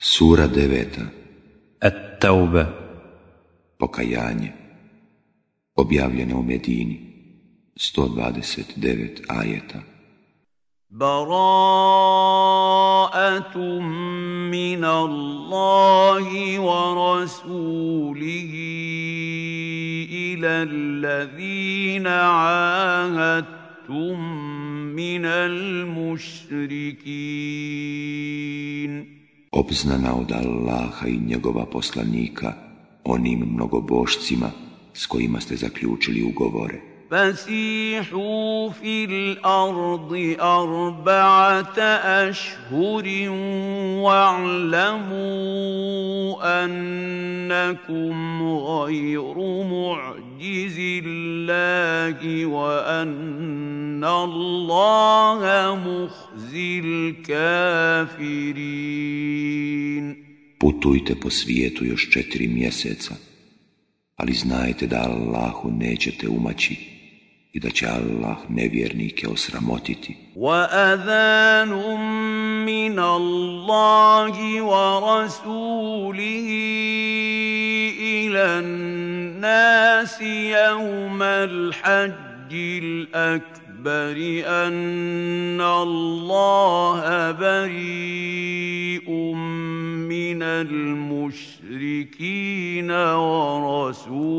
Sura deveta At-Tauba Pokajanje Objavljeno u Medini 129 ajeta براءة من الله ورسوله إلى الذين عاهدتم من المشركين Obznana od Allaha i njegova poslanika onim mnogobošcima s kojima ste zaključili ugovore. فسيحوا في الأرض أربعة أشهر واعلموا أنكم غير معجز الله وأن الله مخزي الكافرين. Putujte po svijetu još četiri mjeseca, ali znajte da Allahu nećete umaći i da će Allah nevjernike osramotiti. وأذان من الله ورسوله إلى الناس يوم الحج الأكبر أن الله بريء من المشركين ورسوله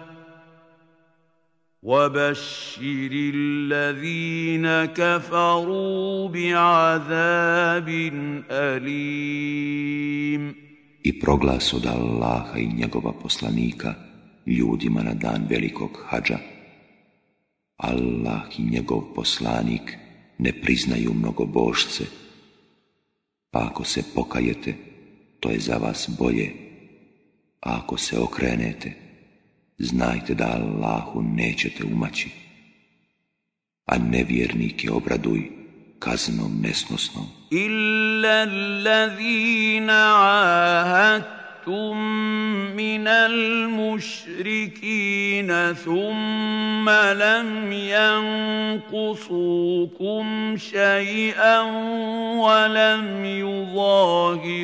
وبشر الذين كفروا بعذاب أليم I proglas od Allaha i njegova poslanika ljudima na dan velikog hađa. Allah i njegov poslanik ne priznaju mnogobošce, pa ako se pokajete, to je za vas bolje, a ako se okrenete, znajte da Allahu nećete umaći. A nevjernike obraduj kaznom nesnosnom. Illa allazina عاهدتم من المشركين ثم لم ينقصوكم شيئا ولم يظاهروا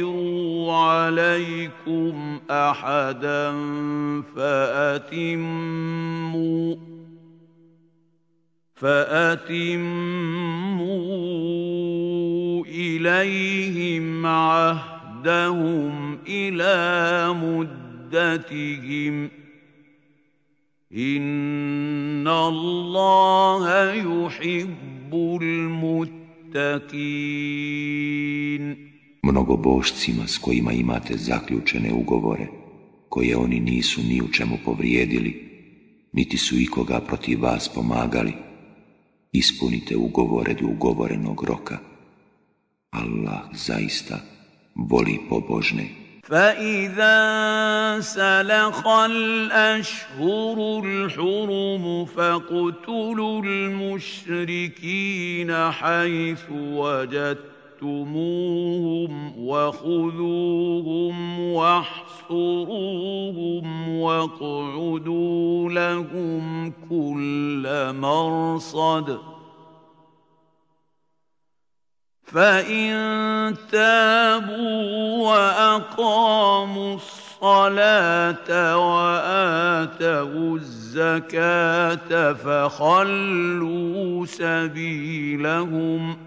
عليكم أحدا فأتموا فأتموا إليهم عهدهم إلى مدتهم إن الله يحب المتقين Mnogobošcima s kojima imate zaključene ugovore, koje oni nisu ni u čemu povrijedili, niti su ikoga protiv vas pomagali, ispunite ugovore do ugovorenog roka. Allah zaista voli pobožne. فإذا سلخ الأشهر الحرم فاقتلوا المشركين حيث وجدتموهم وخذوهم واحصروهم واقعدوا لهم كل مرصد فإن تابوا وأقاموا الصلاة وآتوا الزكاة فخلوا سبيلهم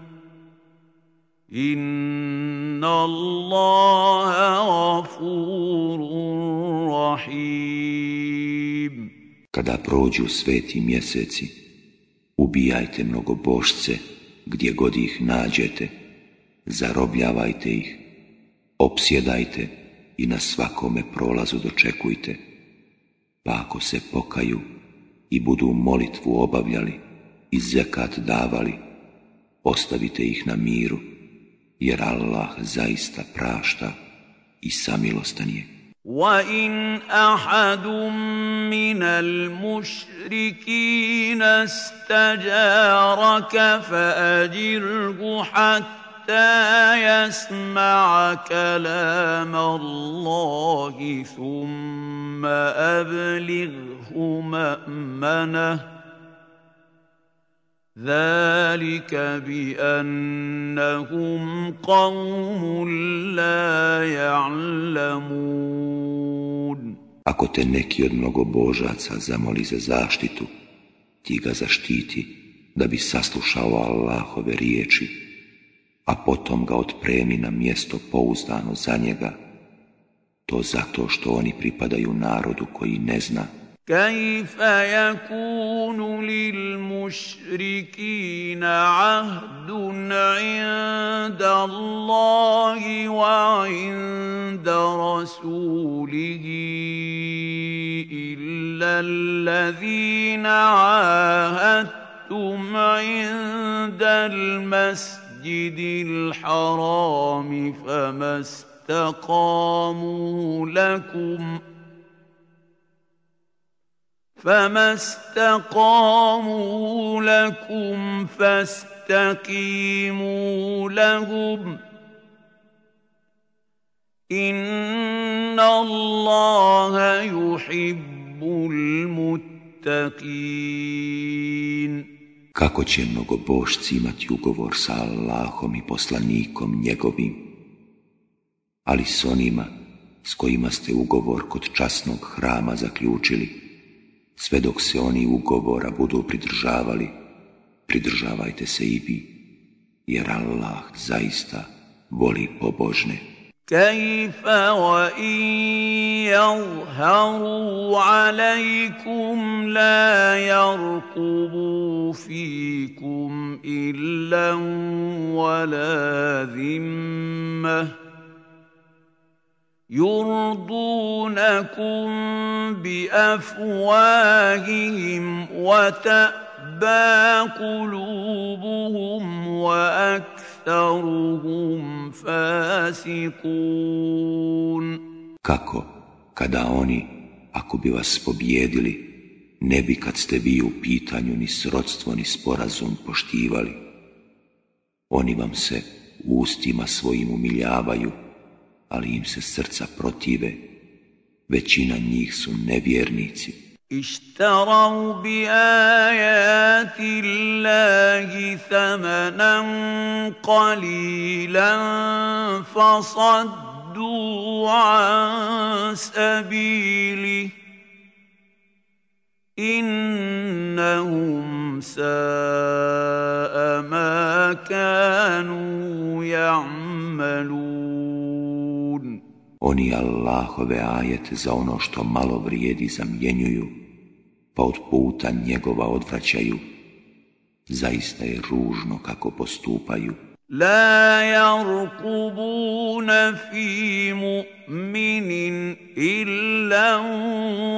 إن الله غفور رحيم. Kada prođu sveti mjeseci, ubijajte mnogobošce gdje god ih nađete, zarobljavajte ih, opsjedajte i na svakome prolazu dočekujte, pa ako se pokaju i budu molitvu obavljali i zekat davali, ostavite ih na miru, jer Allah zaista prašta i samilostan je. وان احد من المشركين استجارك فاجره حتى يسمع كلام الله ثم ابلغه مامنه ذلك بانهم قوم لا يعلمون Ako te neki od mnogobožaca zamoli za zaštitu, ti ga zaštiti da bi saslušao Allahove riječi, a potom ga otpremi na mjesto pouzdano za njega, to zato što oni pripadaju narodu koji ne zna كيف يكون للمشركين عهد عند الله وعند رسوله إلا الذين عاهدتم عند المسجد الحرام فما استقاموا لكم ۖ فما استقاموا لكم فاستقيموا لهم ان الله يحب المتقين Kako će mnogobošci imati ugovor sa Allahom i poslanikom njegovim, ali s onima s kojima ste ugovor kod časnog hrama zaključili, sve dok se oni ugovora budu pridržavali, pridržavajte se i vi, jer Allah zaista voli pobožne. كيف وإن يظهروا عليكم لا يرقبوا فيكم إلا ولا ذمه يرضونكم بافواههم وتابى قلوبهم واكثرهم فاسقون Kako, kada oni, ako bi vas pobjedili, ne bi kad ste vi u pitanju ni srodstvo ni sporazum poštivali. Oni vam se ustima svojim umiljavaju, ali im se srca protive. Većina njih su nevjernici. اشتروا بآيات الله ثمنا قليلا فصدوا عن سبيله إنهم ساء ما كانوا يعملون Oni Allahove ajete za ono što malo vrijedi zamjenjuju, pa od puta njegova odvraćaju. Zaista je ružno kako postupaju. La yarqubuna fi mu'minin illa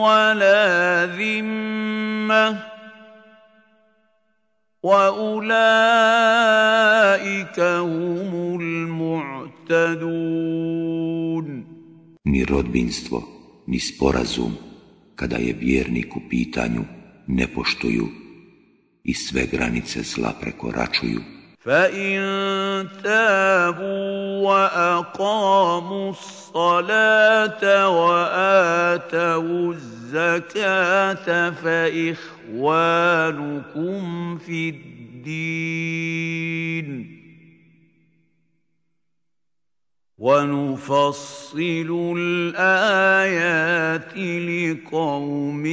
wala dhimma wa ulaika humul mu'tadun ni rodbinstvo, ni sporazum, kada je vjernik u pitanju, ne poštuju i sve granice zla prekoračuju. فَإِن تَابُوا وَأَقَامُوا الصَّلَاةَ وَآتَوُا الزَّكَاةَ فَإِخْوَانُكُمْ فِي الدِّينِ ونفصل الآيات لقوم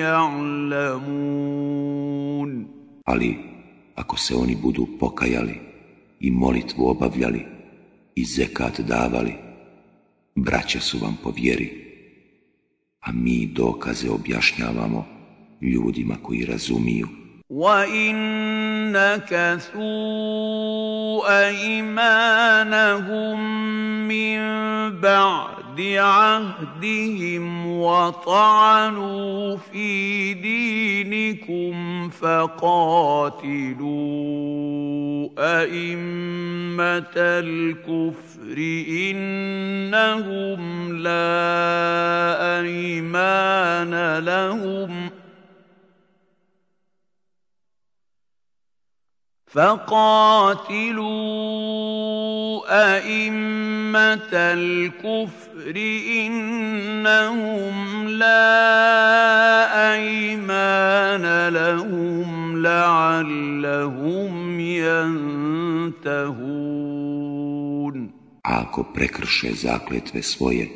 يعلمون Ali ako se oni budu pokajali i molitvu obavljali i zekat davali, braća su vam po vjeri, a mi dokaze objašnjavamo ljudima koji razumiju. وَإِن نَكَثُوا أَيْمَانَهُم مِّن بَعْدِ عَهْدِهِمْ وَطَعَنُوا فِي دِينِكُمْ فقاتلوا أئمة الكفر إنهم لا أيمان لهم فقاتلوا أئمة الكفر إنهم لا أيمان لهم لعلهم ينتهون Ako prekrše zakletve svoje,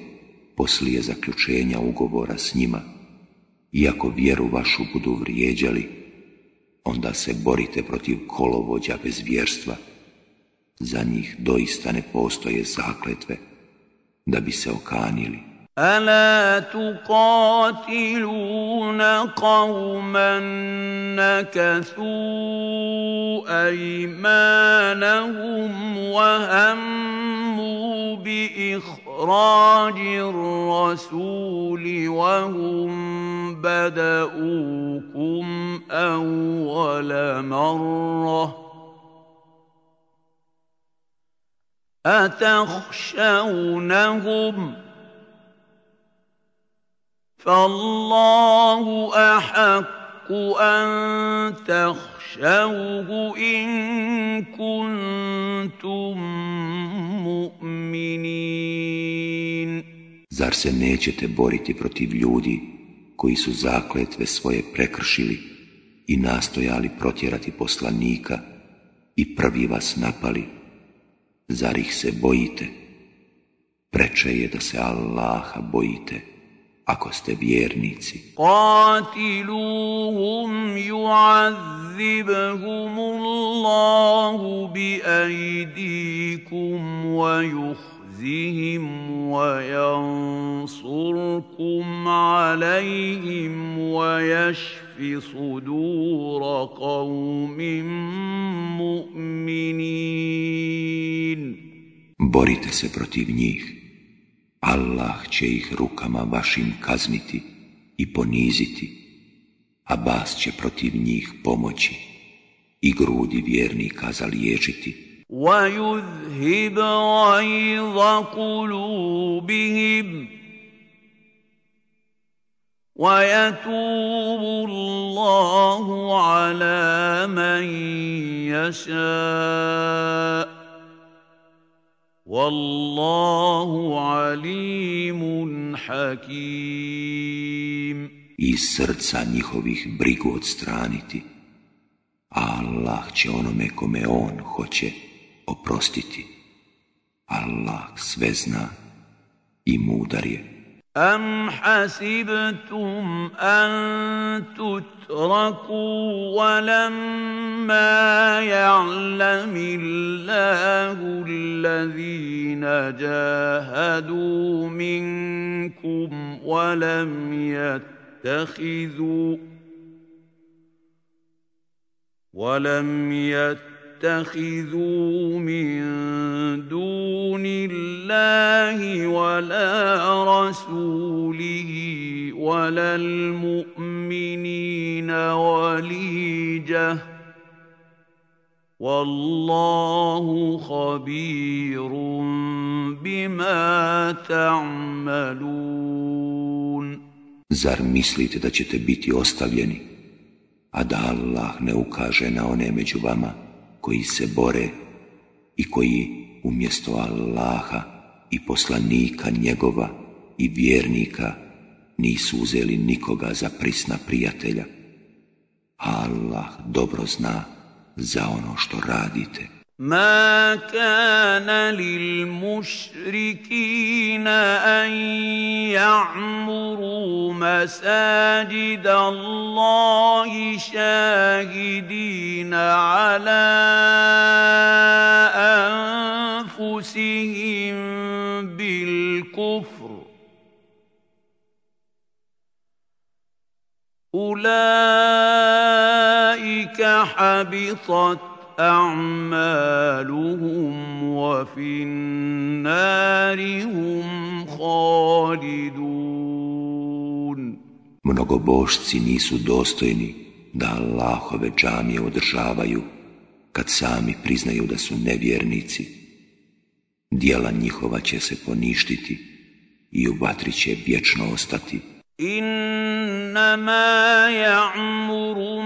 poslije zaključenja ugovora s njima, iako vjeru vašu budu vrijeđali, onda se borite protiv kolovođa bez vjerstva. Za njih doista ne postoje zakletve da bi se okanili. ألا تقاتلون قوما نكثوا أيمانهم وهموا بإخراج الرسول وهم بدؤوكم أول مرة أتخشونهم ۖ فالله احق ان تخشوه ان كنتم مؤمنين Zar se nećete boriti protiv ljudi koji su zakletve svoje prekršili i nastojali protjerati poslanika i prvi vas napali? Zar ih se bojite? Preče je da se Allaha bojite ako ste vjernici. Qatiluhum yu'adhibhum Allahu bi aydikum wa yukhzihim wa yansurkum alayhim wa yashfi sudura qawmin mu'minin. Borite se protiv njih Allah će ih rukama vašim kazniti i poniziti, a bas će protiv njih pomoći i grudi vjernika zaliječiti. وَيُذْهِبْ غَيْظَ قُلُوبِهِمْ وَيَتُوبُ اللَّهُ عَلَى مَن يَشَاءُ Wallahu alimun hakim. I srca njihovih brigu odstraniti, Allah će onome kome on hoće oprostiti. Allah sve zna i mudar je. أم حسبتم أن تتركوا ولما يعلم الله الذين جاهدوا منكم ولم يتخذوا ولم يتخذوا تتخذوا من دون الله ولا رسوله ولا المؤمنين وليجه والله خبير بما تعملون Zar mislite da ćete biti ostavljeni, a da Allah ne ukaže na one među vama koji se bore i koji umjesto Allaha i poslanika njegova i vjernika nisu uzeli nikoga za prisna prijatelja. Allah dobro zna za ono što radite. ما كان للمشركين ان يعمروا مساجد الله شاهدين على انفسهم بالكفر اولئك حبطت أعمالهم وفي النار هم خالدون Mnogobošci nisu dostojni da Allahove džamije održavaju kad sami priznaju da su nevjernici. Dijela njihova će se poništiti i u vatri će vječno ostati. إنما يعمر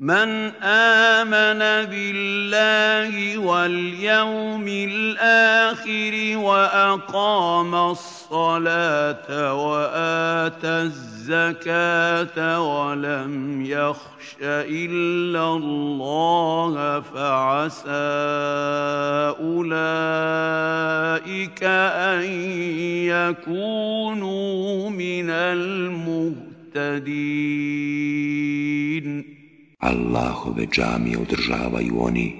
من آمن بالله واليوم الآخر وأقام الصلاة وآتى الزكاة ولم يخش إلا الله فعسى أولئك أن يكونوا من المهتدين. Allahove džamije održavaju oni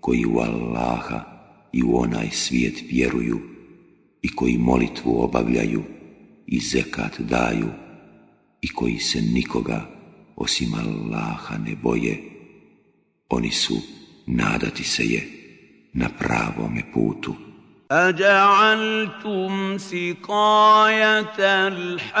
koji u Allaha i u onaj svijet vjeruju i koji molitvu obavljaju i zekat daju i koji se nikoga osim Allaha ne boje. Oni su, nadati se je, na pravome putu. أجعلتم سقاية الحاج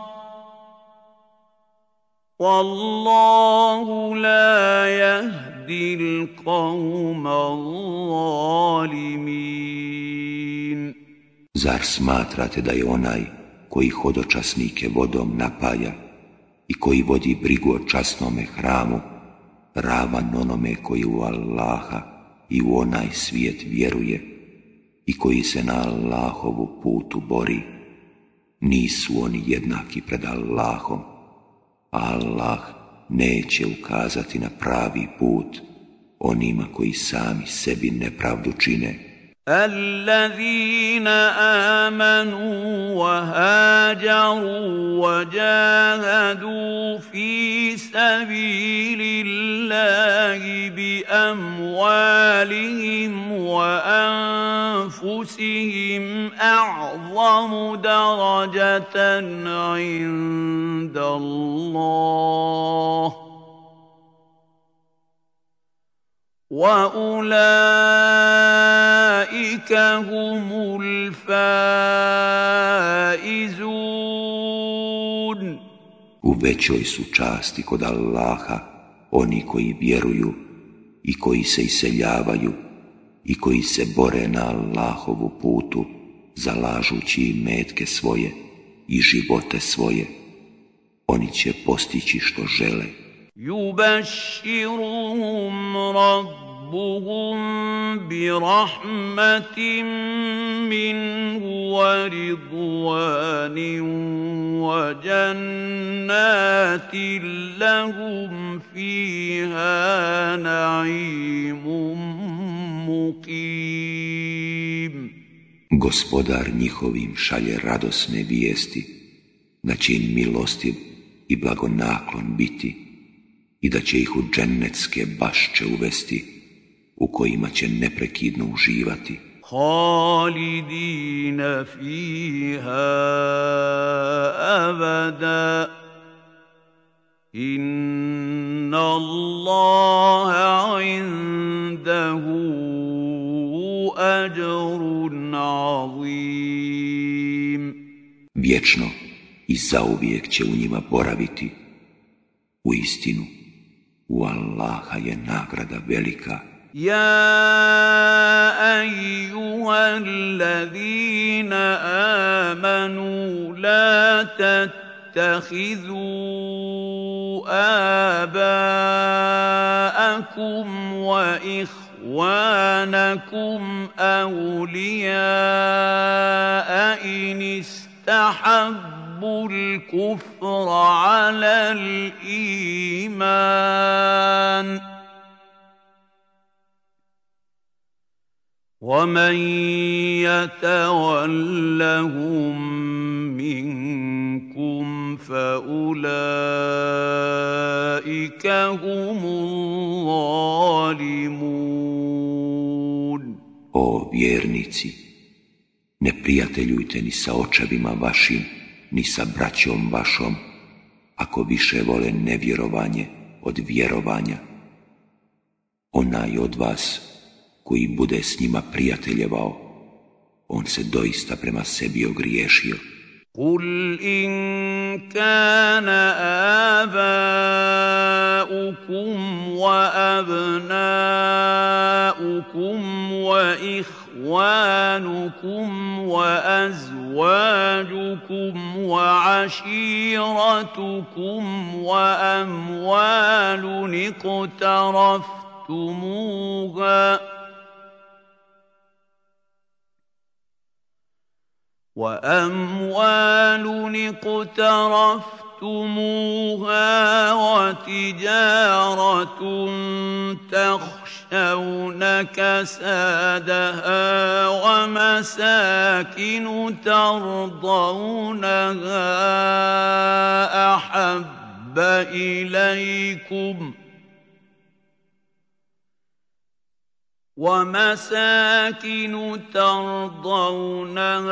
والله لا يهدي القوم الظالمين Zar smatrate da je onaj koji hodočasnike vodom napaja i koji vodi brigu o časnome hramu ravan onome koji u Allaha i u onaj svijet vjeruje i koji se na Allahovu putu bori, nisu oni jednaki pred Allahom, Allah neće ukazati na pravi put onima koji sami sebi nepravdu čine الذين آمنوا وهاجروا وجاهدوا في سبيل الله بأموالهم وأنفسهم أعظم درجة عند الله. واولئك هم الفائزون U većoj su časti kod Allaha oni koji vjeruju i koji se iseljavaju i koji se bore na Allahovu putu, zalažući metke svoje i živote svoje. Oni će postići što žele. يبشرهم ربهم برحمة منه ورضوان وجنات لهم فيها نعيم مقيم Gospodar njihovim šalje radosne vijesti, da će im milostiv i blagonaklon biti i da će ih u džennetske bašče uvesti u kojima će neprekidno uživati. Halidina fiha abada Inna Allaha indahu ajrun azim. Vječno i zauvijek će u njima boraviti. U istinu u Allaha je nagrada velika. يا ايها الذين امنوا لا تتخذوا آباءكم وإخوانكم أولياء إن استحبوا الكفر على الإيمان ومن يتولهم منكم فاولئك هم الظالمون O vjernici, ne prijateljujte ni sa očevima vašim, ni sa braćom vašom, ako više vole nevjerovanje od vjerovanja. Onaj od vas koji bude s njima prijateljevao, on se doista prema sebi ogriješio. قل إن كان آباؤكم وأبناؤكم وإخوانكم وأزواجكم وعشيرتكم وأموال اقترفتموها وأموال اقترفتموها وتجارة تخشون كسادها ومساكن ترضونها احب اليكم ومساكن ترضونها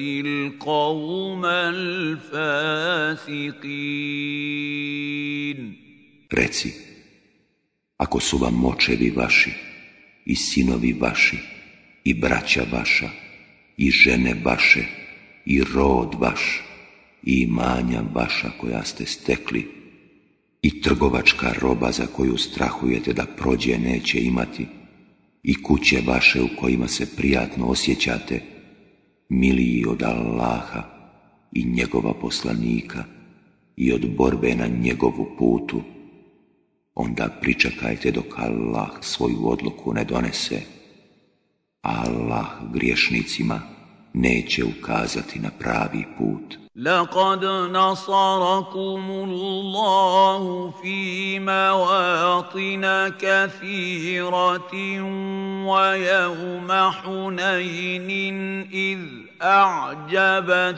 القوم الفاسقين Reci, ako su vam očevi vaši, i sinovi vaši, i braća vaša, i žene vaše, i rod vaš, i imanja vaša koja ste stekli, i trgovačka roba za koju strahujete da prođe neće imati, i kuće vaše u kojima se prijatno osjećate, miliji od Allaha i njegova poslanika i od borbe na njegovu putu, onda pričekajte dok Allah svoju odluku ne donese, Allah griješnicima neće ukazati na pravi put. لقد نصركم الله في مواطن كثيرة ويوم حنين إذ أعجبتكم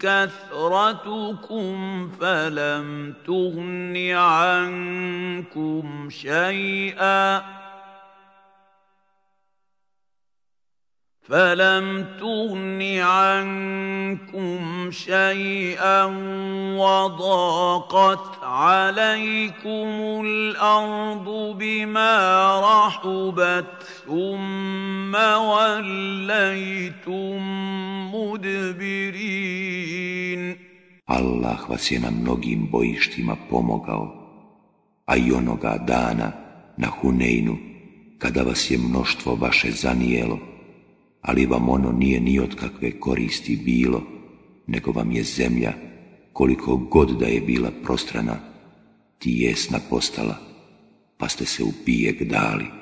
كثرتكم فلم تغن عنكم شيئا فلم تغن عنكم شيئا وضاقت عليكم الارض بما رحبت ثم وليتم مدبرين Allah vas je na mnogim bojištima pomogao, a i onoga dana na Huneinu, kada vas je mnoštvo vaše zanijelo, ali vam ono nije ni od kakve koristi bilo, nego vam je zemlja, koliko god da je bila prostrana, tijesna postala, pa ste se u bijeg dali.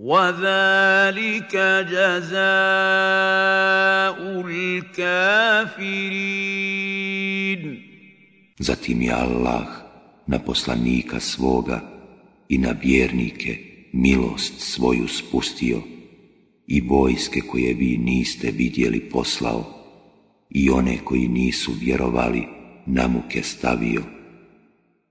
وذلك جزاء الكافرين Zatim je Allah na poslanika svoga i na vjernike milost svoju spustio i vojske koje vi niste vidjeli poslao i one koji nisu vjerovali na muke stavio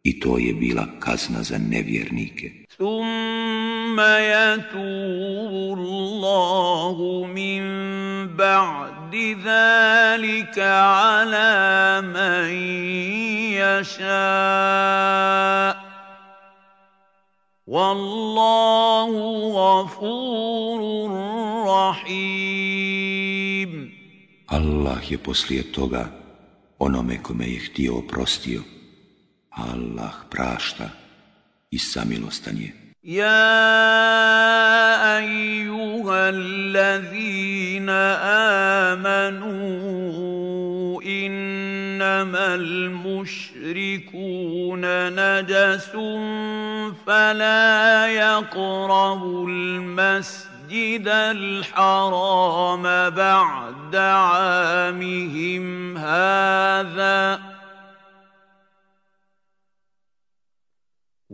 i to je bila kazna za nevjernike. ثم يتوب الله من بعد ذلك على من يشاء. والله غفور رحيم. الله يبصليه toga onome kome je htio oprostio Allah i samilostan je. يا أيها الذين آمنوا إنما المشركون نجس فلا يقربوا المسجد الحرام بعد عامهم هذا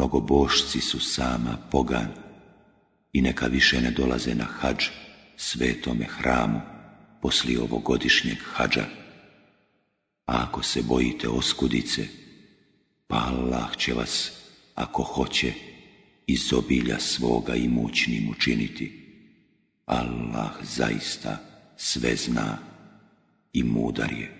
mnogobošci su sama pogan i neka više ne dolaze na hađ svetome hramu poslije ovogodišnjeg hađa. A ako se bojite oskudice, pa Allah će vas, ako hoće, iz obilja svoga i mućnim učiniti. Allah zaista sve zna i mudar je.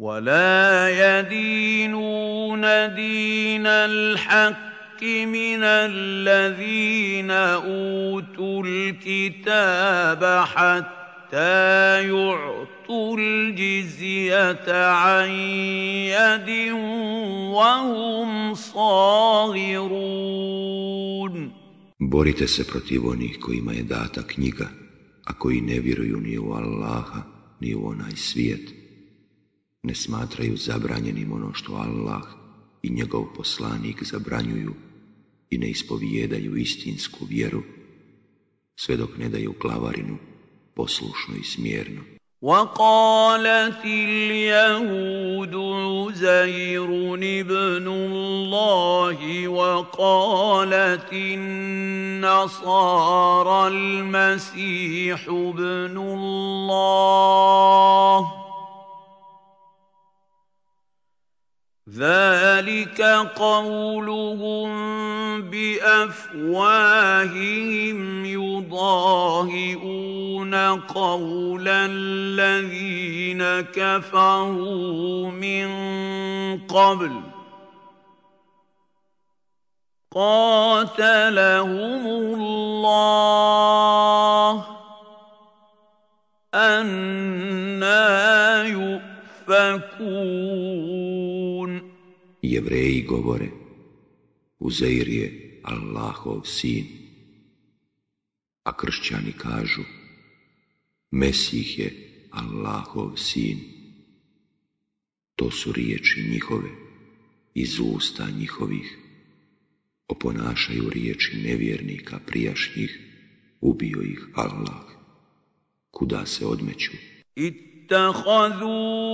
ولا يدينون دين الحق من الذين اوتوا الكتاب حتى يعطوا الجزيه عن يد وهم صاغرون Borite se protiv onih kojima je data knjiga, a koji ne vjeruju ni u Allaha, ni u onaj svijet. ne smatraju zabranjenim ono što Allah i njegov poslanik zabranjuju i ne ispovijedaju istinsku vjeru, sve dok ne daju glavarinu poslušno i smjerno. وقالت اليهود عزير ابن الله وقالت النصارى المسيح ابن الله ذلك قولهم بافواههم يضاهئون قول الذين كفروا من قبل قاتلهم الله أنا يؤفكون Jevreji govore, Uzeir je Allahov sin, a kršćani kažu, Mesih je Allahov sin. To su riječi njihove, iz usta njihovih. Oponašaju riječi nevjernika prijašnjih, ubio ih Allah. Kuda se odmeću? اتخذوا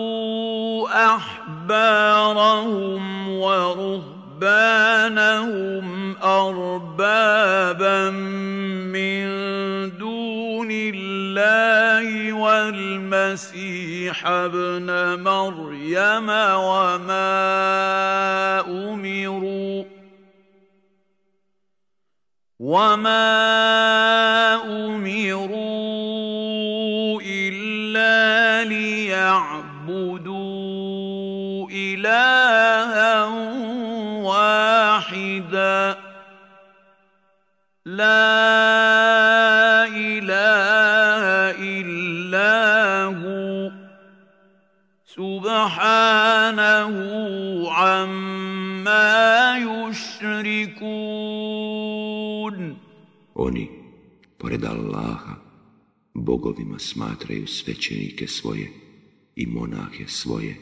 أحبارهم ورهبانهم أربابا من دون الله والمسيح ابن مريم وما أمروا وما أمروا ليعبدوا الها واحدا لا اله الا هو سبحانه عما يشركون Oni, pored Allaha, bogovima smatraju svećenike svoje i monahe svoje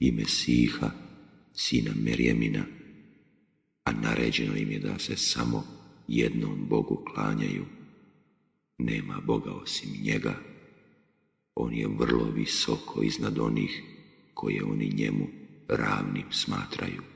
i Mesiha, sina Merjemina, a naređeno im je da se samo jednom Bogu klanjaju. Nema Boga osim njega. On je vrlo visoko iznad onih koje oni njemu ravnim smatraju.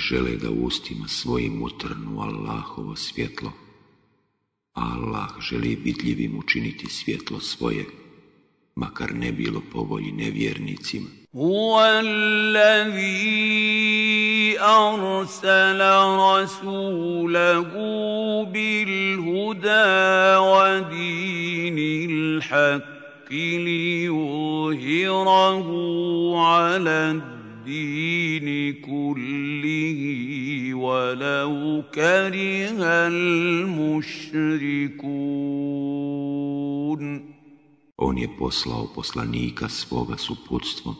žele da ustima svojim utrnu Allahovo svjetlo. Allah želi vidljivim učiniti svjetlo svoje, makar ne bilo povolji nevjernicima. Huwallazi arsala rasulahu bil huda wa dinil haqq li yuhirahu ala الدين كله ولو كره المشركون On je poslao poslanika svoga suputstvom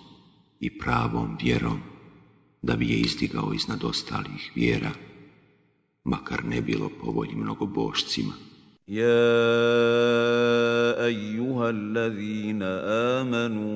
i pravom vjerom, da bi je izdigao iznad ostalih vjera, makar ne bilo po volji mnogobošcima. يا ايها الذين امنوا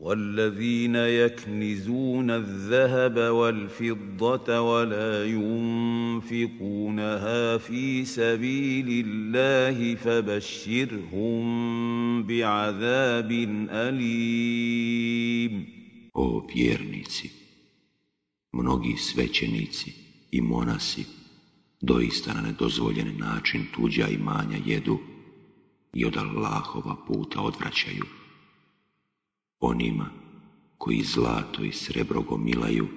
والذين يكنزون الذهب والفضة ولا ينفقونها في سبيل الله فبشرهم بعذاب أليم O vjernici, mnogi svećenici i monasi doista na nedozvoljen način tuđa imanja jedu i od Allahova puta odvraćaju. Onima koji zlato i srebro gomilaju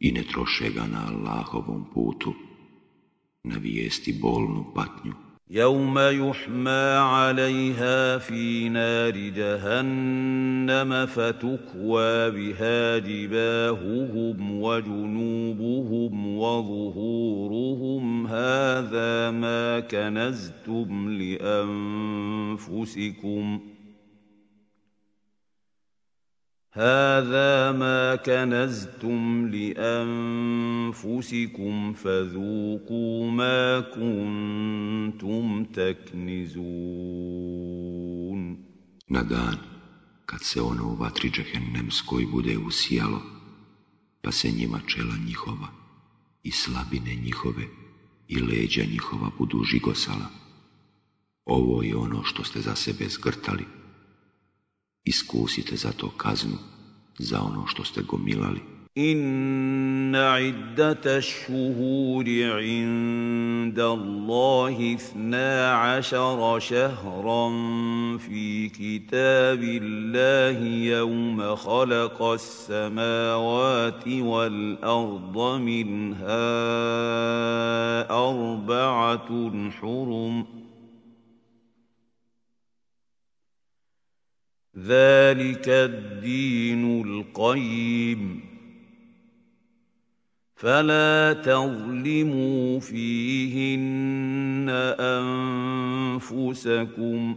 i ne troše ga na Allahovom putu, na vijesti bolnu patnju. يوم يحمى عليها في نار جهنم فتكوى بها جباههم وجنوبهم وظهورهم هذا ما كنزتم لانفسكم هذا ما كنزتم لانفسكم فذوقوا ما كنتم تكنزون Na dan kad se ono u vatri džehennemskoj bude usijalo, pa se njima čela njihova i slabine njihove i leđa njihova budu žigosala. Ovo je ono što ste za sebe zgrtali. Iskusite za to kaznu, za ono što ste gomilali. إن عدة الشهور عند الله اثنا عشر شهرا في كتاب الله يوم خلق السماوات والأرض منها أربعة حرم ذلك الدين القيم. فلا تظلموا فيهن أنفسكم.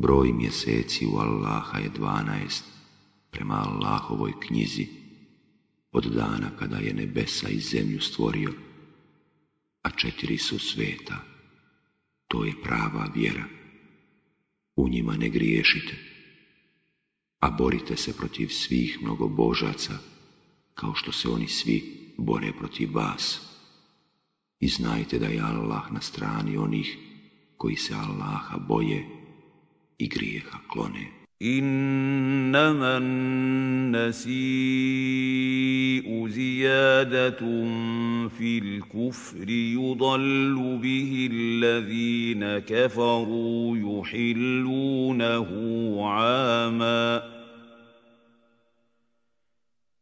Broj mjeseci u Allaha je dvanaest prema Allahovoj knjizi od dana kada je nebesa i zemlju stvorio, a četiri su sveta. To je prava vjera. U njima ne griješite, a borite se protiv svih mnogobožaca, kao što se oni svi bore protiv vas. I znajte da je Allah na strani onih koji se Allaha boje i grijeha klone. إنما النسيء زيادة في الكفر يضل به الذين كفروا يحلونه عاماً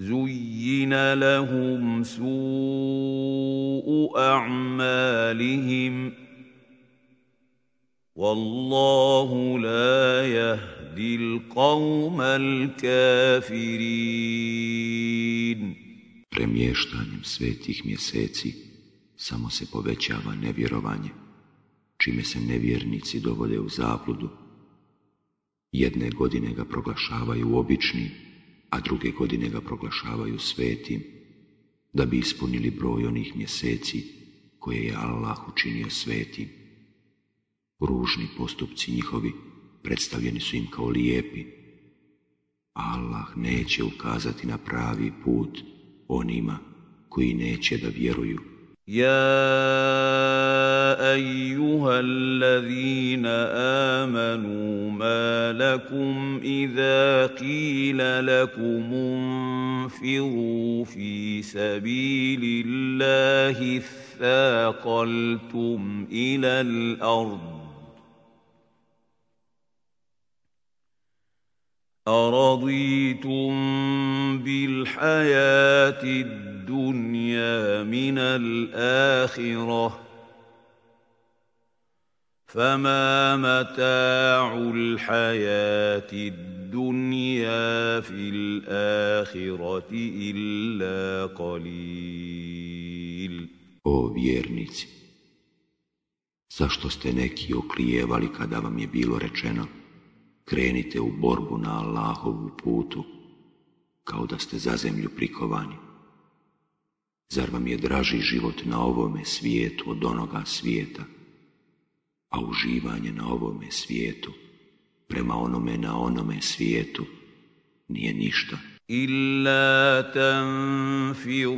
زين لهم سوء اعمالهم والله لا يهدي القوم الكافرين Premještanjem svetih mjeseci samo se povećava nevjerovanje, čime se nevjernici dovode u zabludu. Jedne godine ga proglašavaju običnim, a druge godine ga proglašavaju svetim, da bi ispunili broj onih mjeseci koje je Allah učinio svetim. Ružni postupci njihovi predstavljeni su im kao lijepi. Allah neće ukazati na pravi put onima koji neće da vjeruju. يا ايها الذين امنوا ما لكم اذا قيل لكم انفروا في سبيل الله اثاقلتم إلى الأرض أرضيتم بالحياة الدنيا من الآخرة فما متاع الحياة الدنيا في الآخرة إلا قليل O vjernici, zašto ste neki oklijevali kada vam je bilo rečeno krenite u borbu na Allahovu putu, kao da ste za zemlju prikovani. Zar vam je draži život na ovome svijetu od onoga svijeta, a uživanje na ovome svijetu prema onome na onome svijetu nije ništa. Illa tanfiru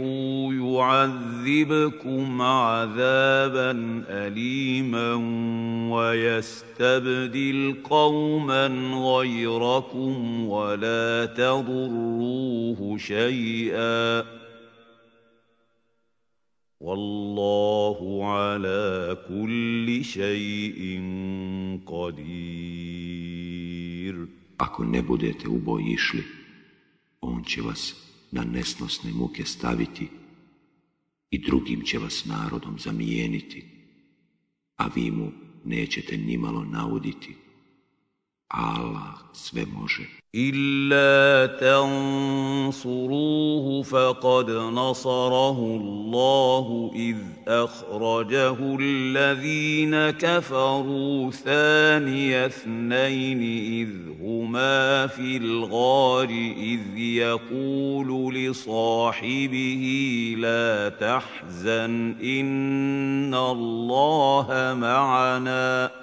yu'adzibkum azaban aliman wa yastabdil qawman gajrakum wa la tadurruhu šaj'a. Wallahu ala kulli shay'in qadir. Ako ne budete u boj išli, on će vas na nesnosne muke staviti i drugim će vas narodom zamijeniti, a vi mu nećete nimalo nauditi. Allah sve može. إلا تنصروه فقد نصره الله إذ أخرجه الذين كفروا ثاني اثنين إذ هما في الغار إذ يقول لصاحبه لا تحزن إن الله معنا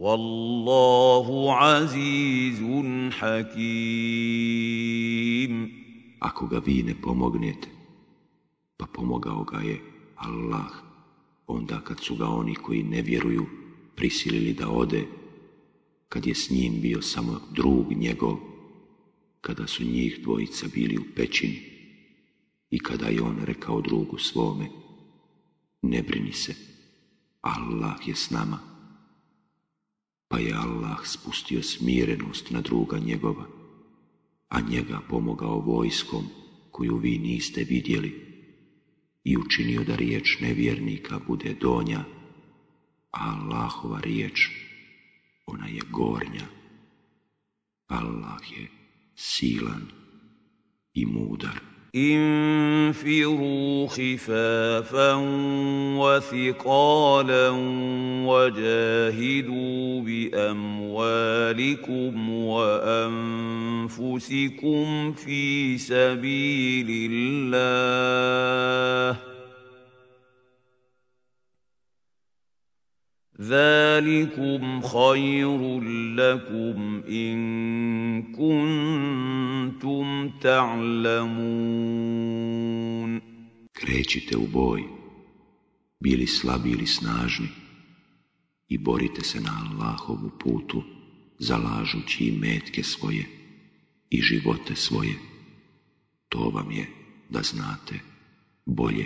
Wallahu azizun hakim. Ako ga vi ne pomognete, pa pomogao ga je Allah, onda kad su ga oni koji ne vjeruju prisilili da ode, kad je s njim bio samo drug njegov, kada su njih dvojica bili u pećini i kada je on rekao drugu svome, ne brini se, Allah je s nama pa je Allah spustio smirenost na druga njegova, a njega pomogao vojskom koju vi niste vidjeli i učinio da riječ nevjernika bude donja, a Allahova riječ, ona je gornja. Allah je silan i mudar. انفروا خفافا وثقالا وجاهدوا بأموالكم وأنفسكم في سبيل الله ذلكم خير لكم إن كنتم تعلمون Krećite u boj, bili slabi ili snažni, i borite se na Allahovu putu, zalažući i metke svoje i živote svoje. To vam je, da znate, bolje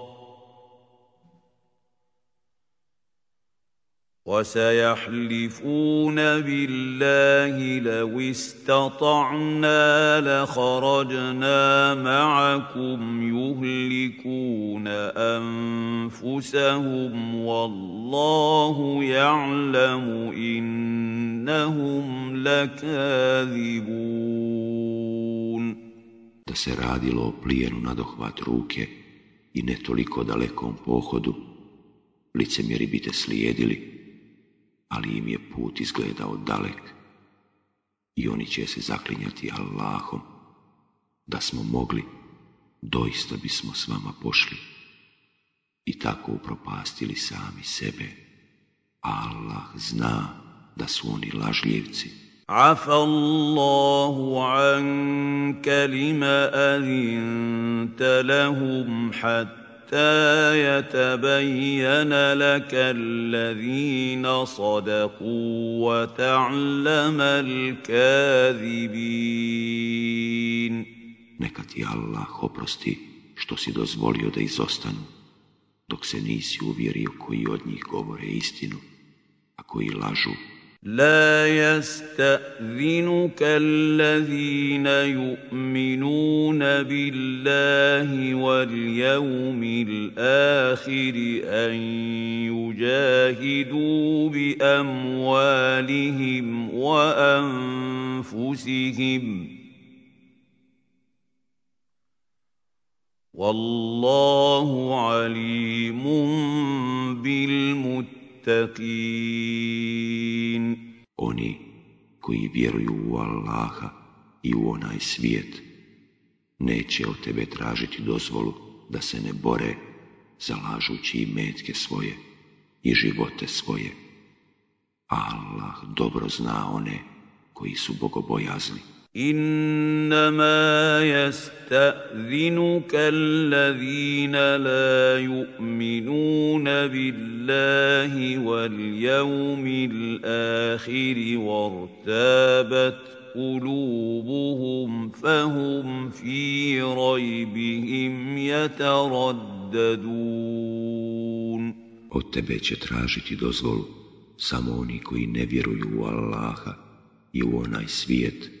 وسيحلفون بالله لو استطعنا لخرجنا معكم يهلكون انفسهم والله يعلم انهم لكاذبون da se radilo o plijenu na dohvat ruke i ne toliko dalekom pohodu, licemjeri bite slijedili ali im je put izgledao dalek i oni će se zaklinjati Allahom da smo mogli, doista bismo s vama pošli i tako upropastili sami sebe. Allah zna da su oni lažljivci. Afa Allahu anka lima azinta lahum hat حتى يتبين لك الذين صدقوا وتعلم الكاذبين Neka ti Allah oprosti što si dozvolio da izostanu, dok se nisi uvjerio koji od njih govore istinu, a koji lažu لا يستأذنك الذين يؤمنون بالله واليوم الآخر أن يجاهدوا بأموالهم وأنفسهم. والله عليم بالمتقين. Muttaqin. Oni koji vjeruju u Allaha i u onaj svijet, neće od tebe tražiti dozvolu da se ne bore, zalažući i metke svoje i živote svoje. Allah dobro zna one koji su bogobojazni. إنما يستأذنك الذين لا يؤمنون بالله واليوم الآخر وارتابت قلوبهم فهم في ريبهم يترددون. Od tebe će tražiti dozvolu samo oni koji ne vjeruju u Allaha i u onaj svijet.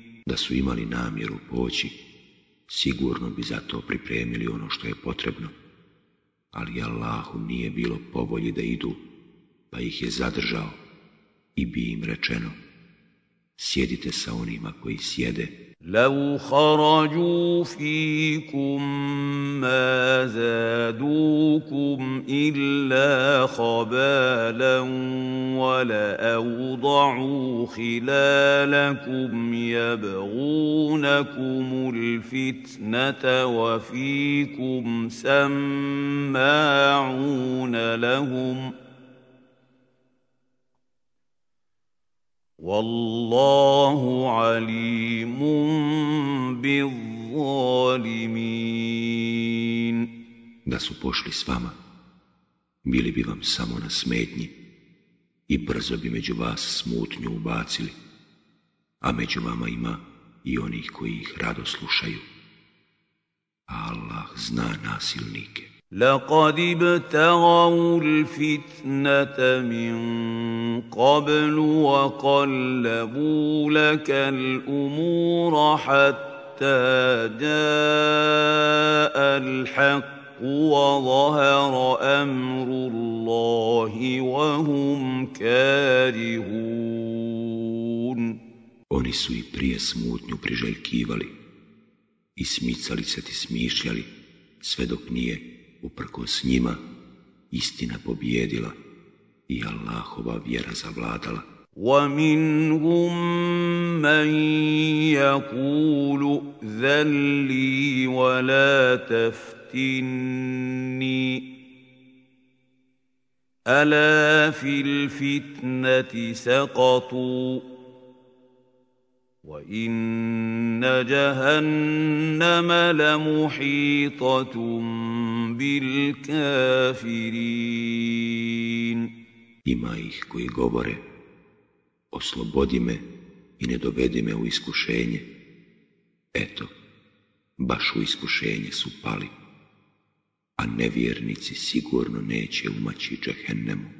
Da su imali namjeru poći, sigurno bi za to pripremili ono što je potrebno. Ali Allahu nije bilo povolji da idu, pa ih je zadržao i bi im rečeno, sjedite sa onima koji sjede. لو خرجوا فيكم ما زادوكم إلا خبالا ولأوضعوا خلالكم يبغونكم الفتنة وفيكم سماعون لهم ۖ Wallahu alimun bizzalimin. Da su pošli s vama, bili bi vam samo na smetnji i brzo bi među vas smutnju ubacili, a među vama ima i onih koji ih rado slušaju. Allah zna nasilnike. لقد ابتغوا الفتنة من قبل وقلبوا لك الأمور حتى جاء الحق وظهر أمر الله وهم كارهون Oni su i prije smutnju priželjkivali i smicali se ti smišljali sve dok nije uprkos njima, istina pobjedila i Allahova vjera zavladala. ومنهم من يقول ذل لي ولا تفتني ألا في الفتنة سقطوا وإن جهنم لمحيطة بالكافرين Ima ih koji govore, oslobodi me i ne dovedi me u iskušenje. Eto, baš u iskušenje su pali, a nevjernici sigurno neće umaći džehennemu.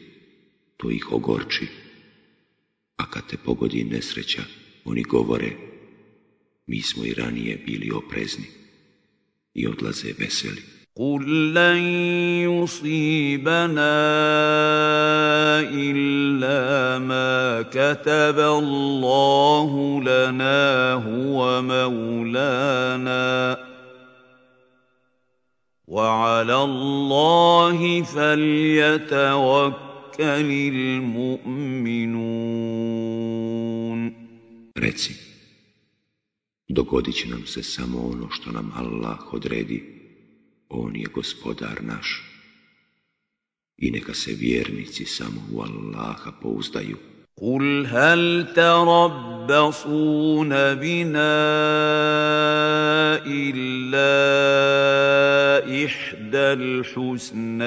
to ih ogorči. A kad te pogodi nesreća, oni govore, mi smo i ranije bili oprezni i odlaze veseli. قل لن يصيبنا إلا ما كتب الله لنا هو مولانا وعلى الله فليتوكل يتوكل المؤمنون Reci, dogodit će nam se samo ono što nam Allah odredi, On je gospodar naš. I neka se vjernici samo u Allaha pouzdaju. قل هل تربصون بنا إلا إحدى الحسنيين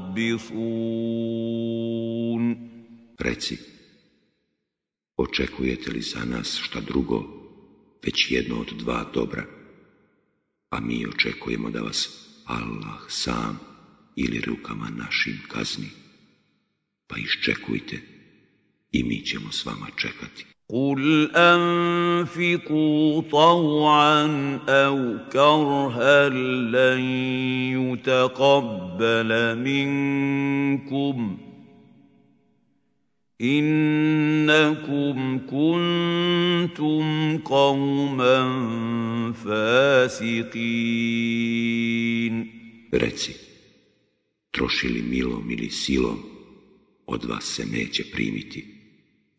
Reci, očekujete li za nas šta drugo, već jedno od dva dobra, a mi očekujemo da vas Allah sam ili rukama našim kazni, pa iščekujte i mi ćemo s vama čekati. قل انفقوا طوعا أو كرها لن يتقبل منكم انكم كنتم قوما فاسقين Reci, trošili milom ili silom, od vas se neće primiti.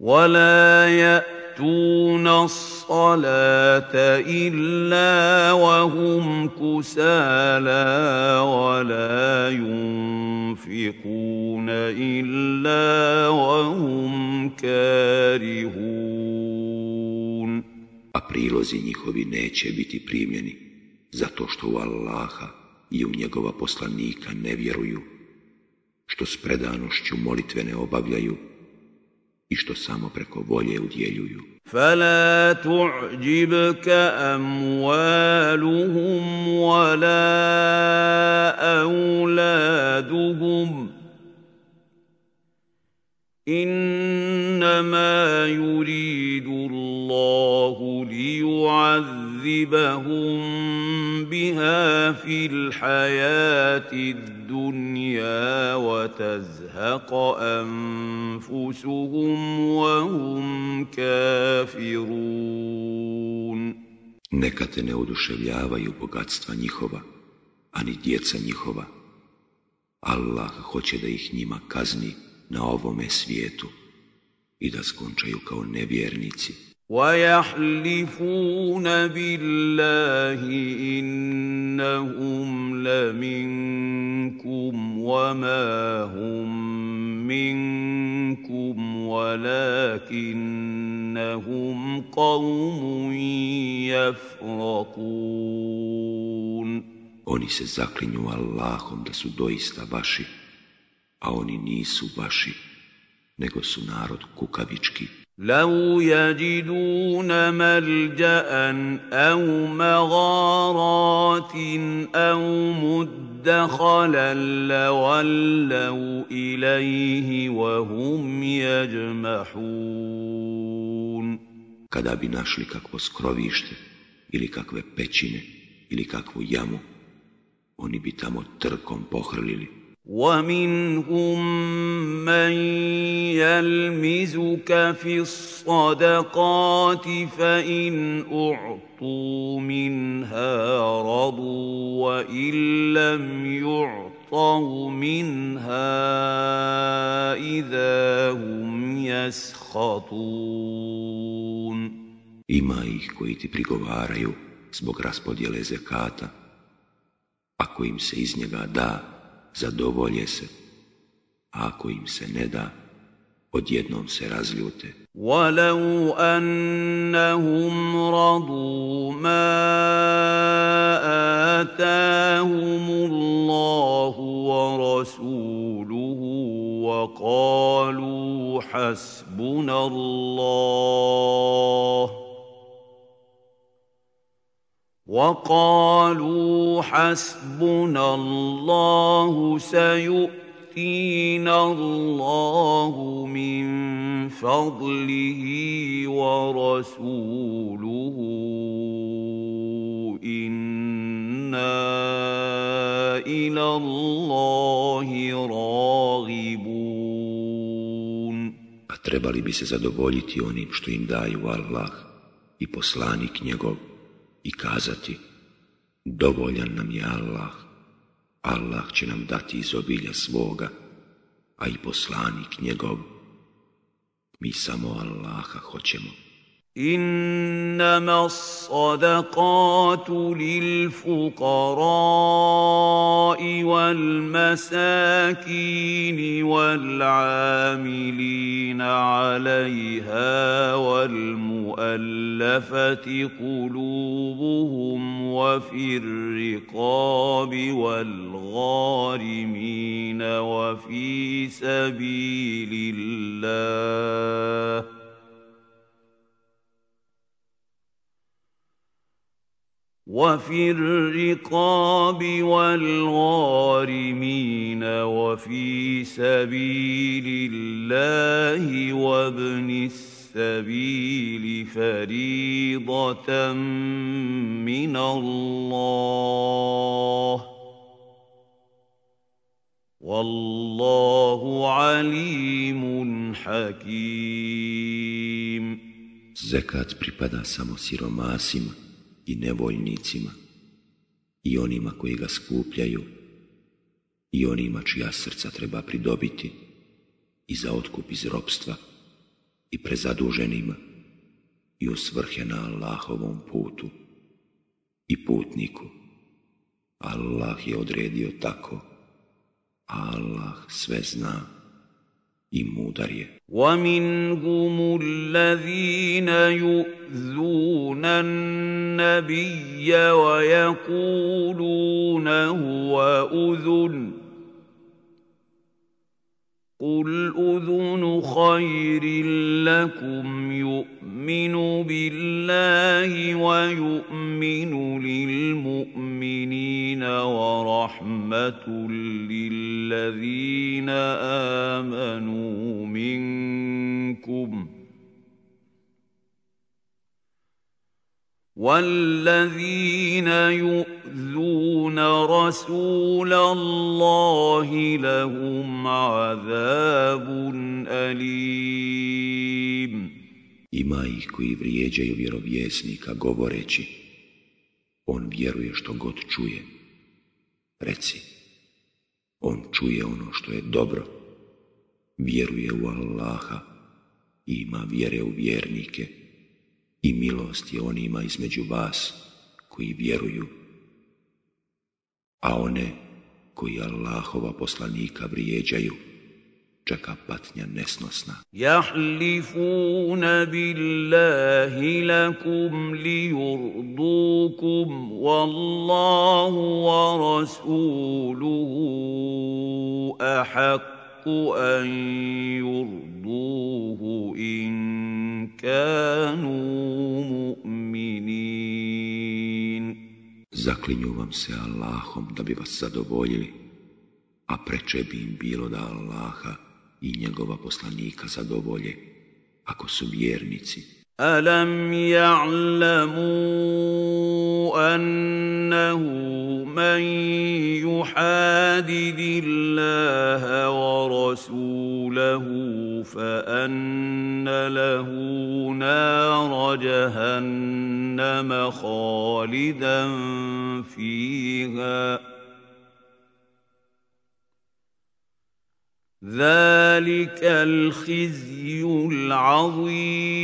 ولا يأتون الصلاة إلا وهم كسالى ولا ينفقون إلا وهم كارهون A prilozi njihovi neće biti primljeni, zato što u Allaha i u njegova poslanika ne vjeruju, što s predanošću molitve ne obavljaju, i što samo preko volje udjeljuju. فلا تعجبك أموالهم ولا أولادهم إنما يريد الله ليعذبهم بها في الحياة الدنيا وتزهق أنفسهم وهم كافرون Neka te ne oduševljavaju bogatstva njihova, ani djeca njihova. Allah hoće da ih njima kazni na ovome svijetu i da skončaju kao nevjernici. ويحلفون بالله إنهم لمنكم وما هم منكم ولكنهم قوم يفرقون Oni se zaklinju Allahom da su doista vaši, a oni nisu vaši, nego su narod kukavički. لو يجدون ملجا أو مغارات أو مدخلا لولوا اليه وهم يجمحون Kada bi našli kakvo skrovište ili kakve pećine ili kakvu jamu, oni bi tamo trkom pohrlili. ومنهم من يلمزك في الصدقات فإن أعطوا منها رضوا وإن لم يعطوا منها إذا هم يسخطون. Ima ih koji ti prigovaraju zbog raspodjele zekata, ako im se iz njega da, zadovolje se, ako im se ne da, odjednom se razljute. وَلَوْ أَنَّهُمْ رَضُوا مَا آتَاهُمُ اللَّهُ وَرَسُولُهُ وَقَالُوا حَسْبُنَا اللَّهُ وقالوا حسبنا الله سيؤتينا الله من فضله ورسوله أنا إلى الله راغبون trebali bi se zadovoljiti onim što im daju Allah i poslanik njegov i kazati dovoljan nam je Allah, Allah će nam dati iz obilja svoga, a i poslanik njegov. Mi samo Allaha hoćemo. إنما الصدقات للفقراء والمساكين والعاملين عليها والمؤلفة قلوبهم وفي الرقاب والغارمين وفي سبيل الله وفي الرقاب والغارمين وفي سبيل الله وابن السبيل فريضة من الله. والله عليم حكيم. زكاة pripada samo siromasima. I nevoljnicima, i onima koji ga skupljaju, i onima čija srca treba pridobiti, i za otkup iz ropstva, i prezaduženima, i u svrhe na Allahovom putu, i putniku. Allah je odredio tako, Allah sve zna i mudar je. ومنهم الذين يؤذون النبي ويقولون هو أذن قل أذن خير لكم يؤمن بالله ويؤمن للمؤمنين ورحمة للذين آمنوا منكم ۖ والذين يؤذون رسول الله لهم عذاب أليم Ima ih koji vrijeđaju vjerovjesnika govoreći On vjeruje što god čuje. Reci, on čuje ono što je dobro, vjeruje u Allaha, ima vjere u vjernike i milost je onima između vas koji vjeruju, a one koji Allahova poslanika vrijeđaju, čeka patnja nesnosna. Jahlifuna billahi lakum li yurdukum wallahu wa rasuluhu ahakku an yurduhu in kanu mu'minin. Zaklinju vam se Allahom da bi vas zadovoljili, a preče bi im bilo da Allaha i njegova poslanika zadovolje, ako su vjernici. ألم يعلموا أنه من يحادد الله ورسوله فأن له نار جهنم خالدا فيها ذلك الخزي العظيم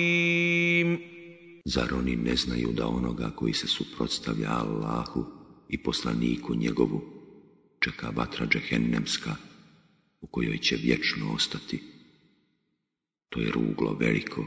Zar oni ne znaju da onoga koji se suprotstavlja Allahu i poslaniku njegovu čeka vatra džehennemska u kojoj će vječno ostati? To je ruglo veliko.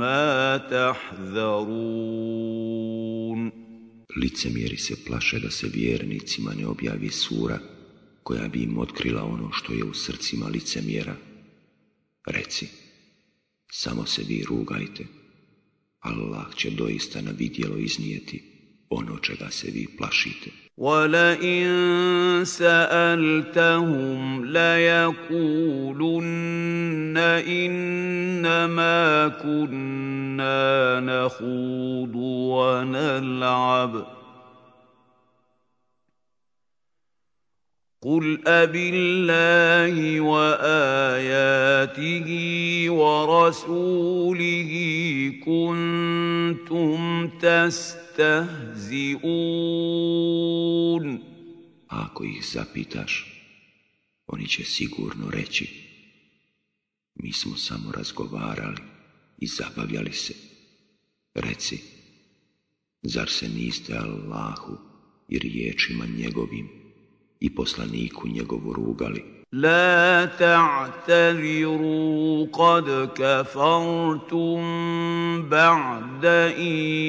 ma tahzarun. Licemjeri se plaše da se vjernicima ne objavi sura koja bi im otkrila ono što je u srcima licemjera. Reci, samo se vi rugajte. Allah će doista na vidjelo iznijeti ono čega se vi plašite. ولئن سألتهم ليقولن إنما كنا نخوض ونلعب. قل أبالله وآياته ورسوله كنتم تستهزئون Ako ih zapitaš, oni će sigurno reći Mi smo samo razgovarali i zabavljali se. Reci, zar se niste Allahu i riječima njegovim i poslaniku njegovu rugali. La ta'tadiru kad kafartum ba'da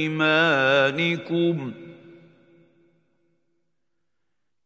imanikum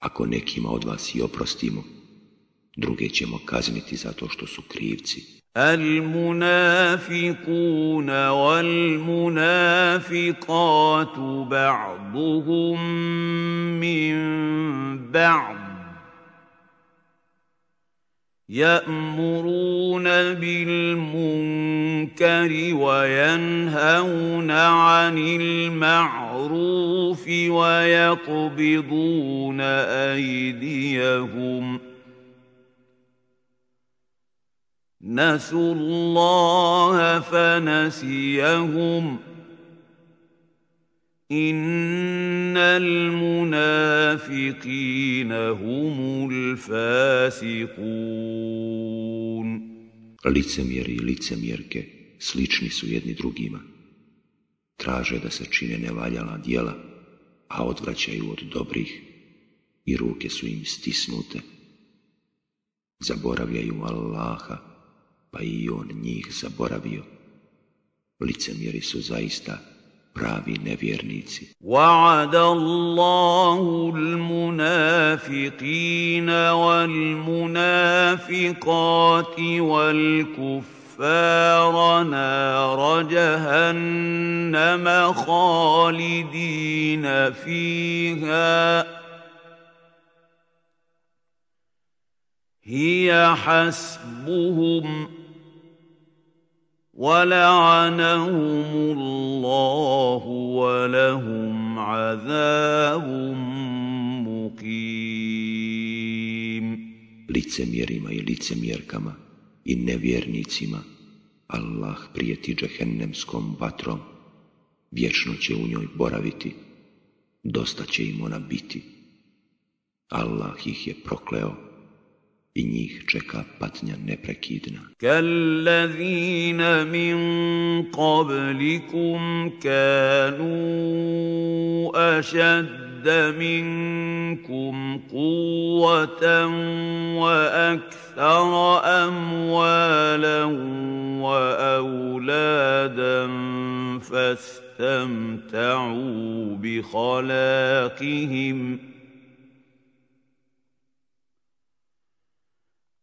Ako nekima od vas i oprostimo, druge ćemo kazniti zato što su krivci. المنافقون والمنافقات بعضهم من بعض يأمرون بالمنكر وينهون عن المعروف ويقبضون أيديهم ۖ. نسوا الله فنسيهم. ان المنافقين هم الفاسقون Licemjeri i licemjerke slični su jedni drugima. Traže da se čine nevaljala djela, a odvraćaju od dobrih i ruke su im stisnute. Zaboravljaju Allaha pa i on njih zaboravio. Licemjeri su zaista pravi nevjernici. وعد الله المنافقين والمنافقات والكفار نار جهنم خالدين فيها هي حسبهم ولعنهم الله ولهم عذاب مقيم Licemjerima i licemjerkama i nevjernicima Allah prijeti džehennemskom vatrom, vječno će u njoj boraviti, dosta će im ona biti. Allah ih je prokleo I njih čeka patnja neprekidna. Kallazina min qablikum kanu ašadda minkum amwalan wa auladan fastamta'u bi khalaqihim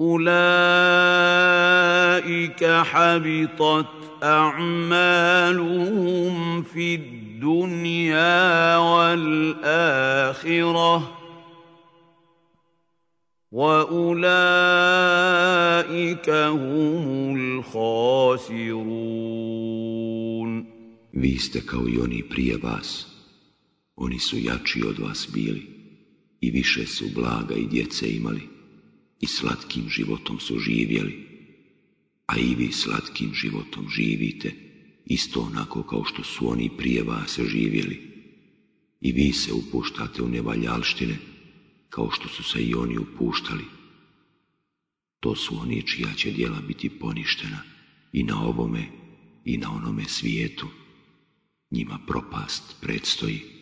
أولئك حبطت أعمالهم في الدنيا والآخرة واولئك هم الخاسرون Vi ste kao i oni prije vas. Oni su jači od vas bili i više su blaga i djece imali i slatkim životom su živjeli. A i vi slatkim životom živite, isto onako kao što su oni prije vas živjeli. I vi se upuštate u nevaljalštine, kao što su se i oni upuštali. To su oni čija će djela biti poništena i na ovome i na onome svijetu. Njima propast predstoji.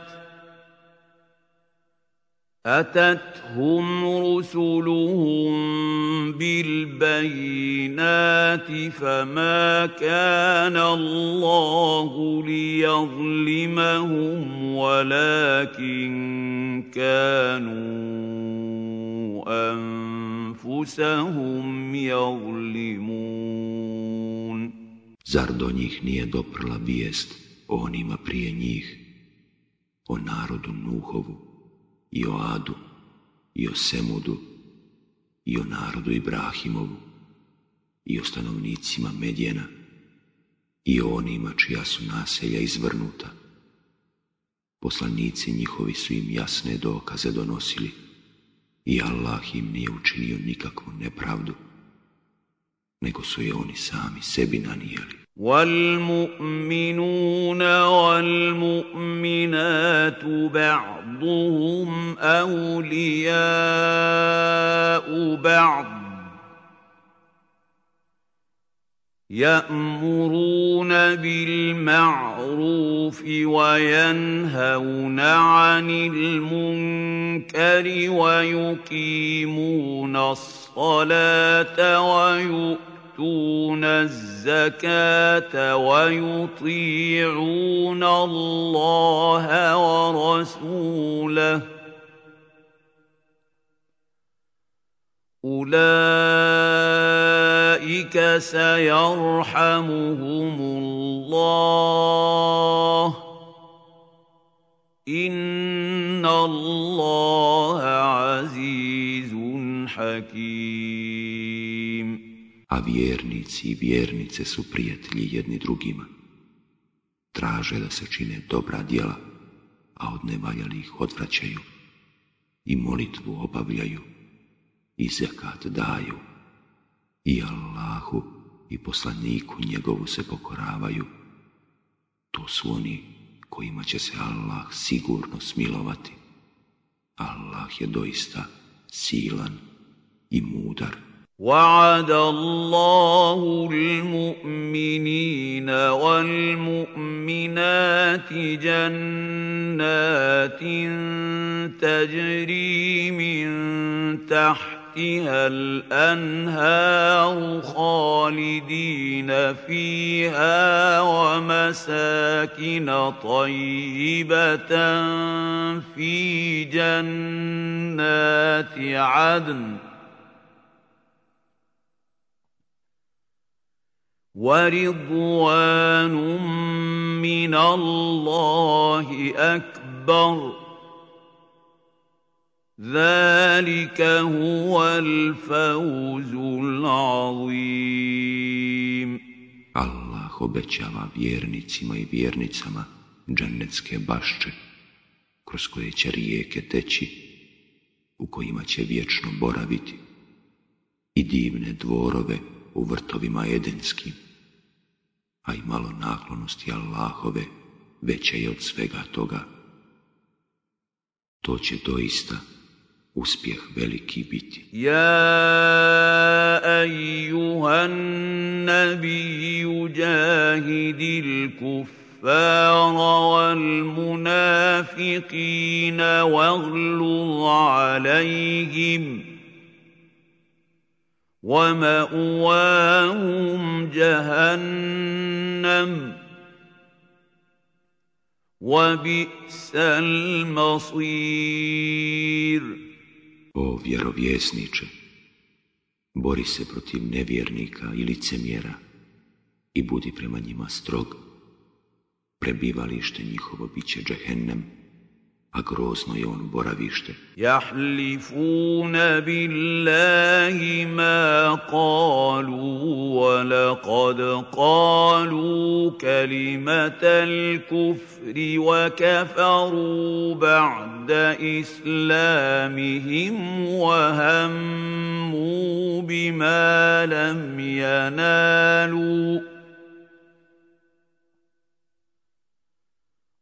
أتتهم رسلهم بالبينات فما كان الله ليظلمهم ولكن كانوا أنفسهم يظلمون. Zar do njih nije doprla vijest onima prije njih, o narodu Nuhovu, i o Adu, i o Semudu, i o narodu Ibrahimovu, i o stanovnicima Medjena, i o onima čija su naselja izvrnuta. Poslanici njihovi su im jasne dokaze donosili i Allah im nije učinio nikakvu nepravdu, nego su je oni sami sebi nanijeli. والمؤمنون والمؤمنات بعضهم أولياء بعض. يأمرون بالمعروف وينهون عن المنكر ويقيمون الصلاة ويؤمنون يؤتون الزكاة ويطيعون الله ورسوله. أولئك سيرحمهم الله. إن الله عزيز حكيم. A vjernici i vjernice su prijatelji jedni drugima. Traže da se čine dobra djela, a od nevaljalih odvraćaju i molitvu obavljaju i zekat daju i Allahu i poslaniku njegovu se pokoravaju. To su oni kojima će se Allah sigurno smilovati. Allah je doista silan i mudar. وعد الله المؤمنين والمؤمنات جنات تجري من تحتها الأنهار خالدين فيها ومساكن طيبة في جنات عدن ورضوان من الله اكبر ذلك هو الفوز العظيم Allah obećava vjernicima i vjernicama džennetske bašče, kroz koje će rijeke teći, u kojima će vječno boraviti, i divne dvorove u vrtovima edenskim, a i malo naklonosti Allahove veće je od svega toga. To će doista uspjeh veliki biti. Ja ejuhan nabiju jahidil kuffara wal munafiqina waglu alaihim وماواهم جهنم وبئس المصير O vjerovjesniče, bori se protiv nevjernika i licemjera i budi prema njima strog. Prebivalište njihovo bit će džehennem, a grozno je on boravište. يحلفون بالله ما قالوا ولقد قالوا كلمة الكفر وكفروا بعد إسلامهم وهموا بما لم ينالوا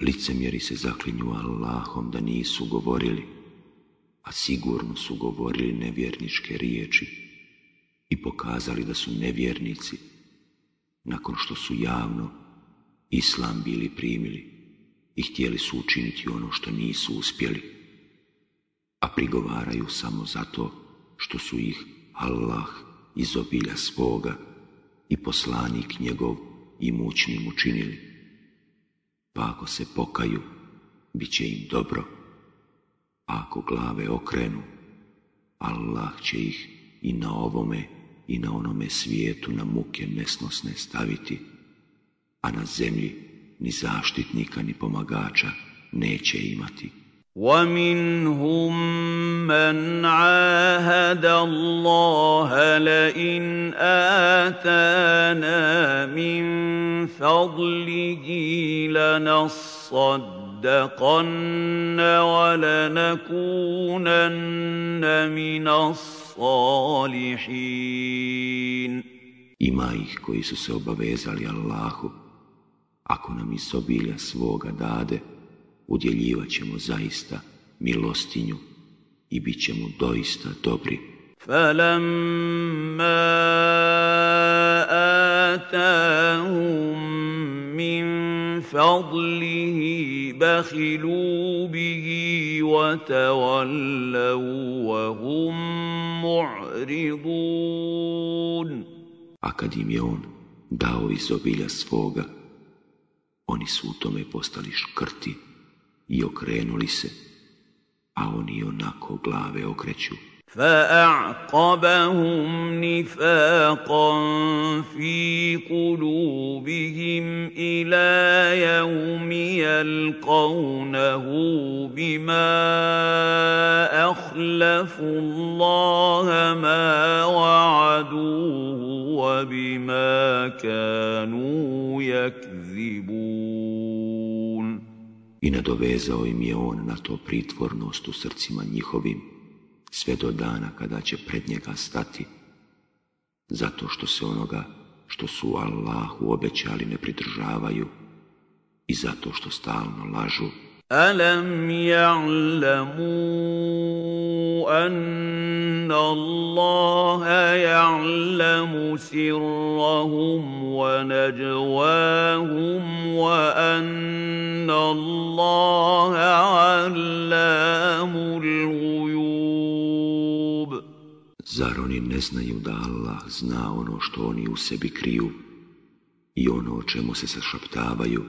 Licemjeri se zaklinju Allahom da nisu govorili, a sigurno su govorili nevjerničke riječi i pokazali da su nevjernici nakon što su javno islam bili primili i htjeli su učiniti ono što nisu uspjeli, a prigovaraju samo zato što su ih Allah iz obilja svoga i poslanik njegov imućnim učinili pa ako se pokaju, bit će im dobro, a ako glave okrenu, Allah će ih i na ovome i na onome svijetu na muke nesnosne staviti, a na zemlji ni zaštitnika ni pomagača neće imati. ومنهم من عاهد الله لئن اتانا من فضله لنصدقن ولنكونن من الصالحين. Ima ih koji su se obavezali Allahu, ako nam iz obilja svoga dade, udjeljivat ćemo zaista milostinju i bit ćemo doista dobri. فَلَمَّا آتَاهُم مِّن فَضْلِهِ بَخِلُوا بِهِ وَتَوَلَّوْا وَهُم مُّعْرِضُونَ A kad im je on dao iz obilja svoga, oni su u tome postali škrti i okrenuli se, a oni onako glave okreću. فأعقبهم نفاقا في قلوبهم إلى يوم يلقونه بما أخلفوا الله ما وعدوه وبما كانوا يكذبون i nadovezao im je on na to pritvornost u srcima njihovim sve do dana kada će pred njega stati, zato što se onoga što su Allahu obećali ne pridržavaju i zato što stalno lažu. Alam ja'lamu أن الله يعلم سرهم ونجواهم وأن الله علام الغيوب Zar oni ne znaju da Allah zna ono što oni u sebi kriju i ono o čemu se sašaptavaju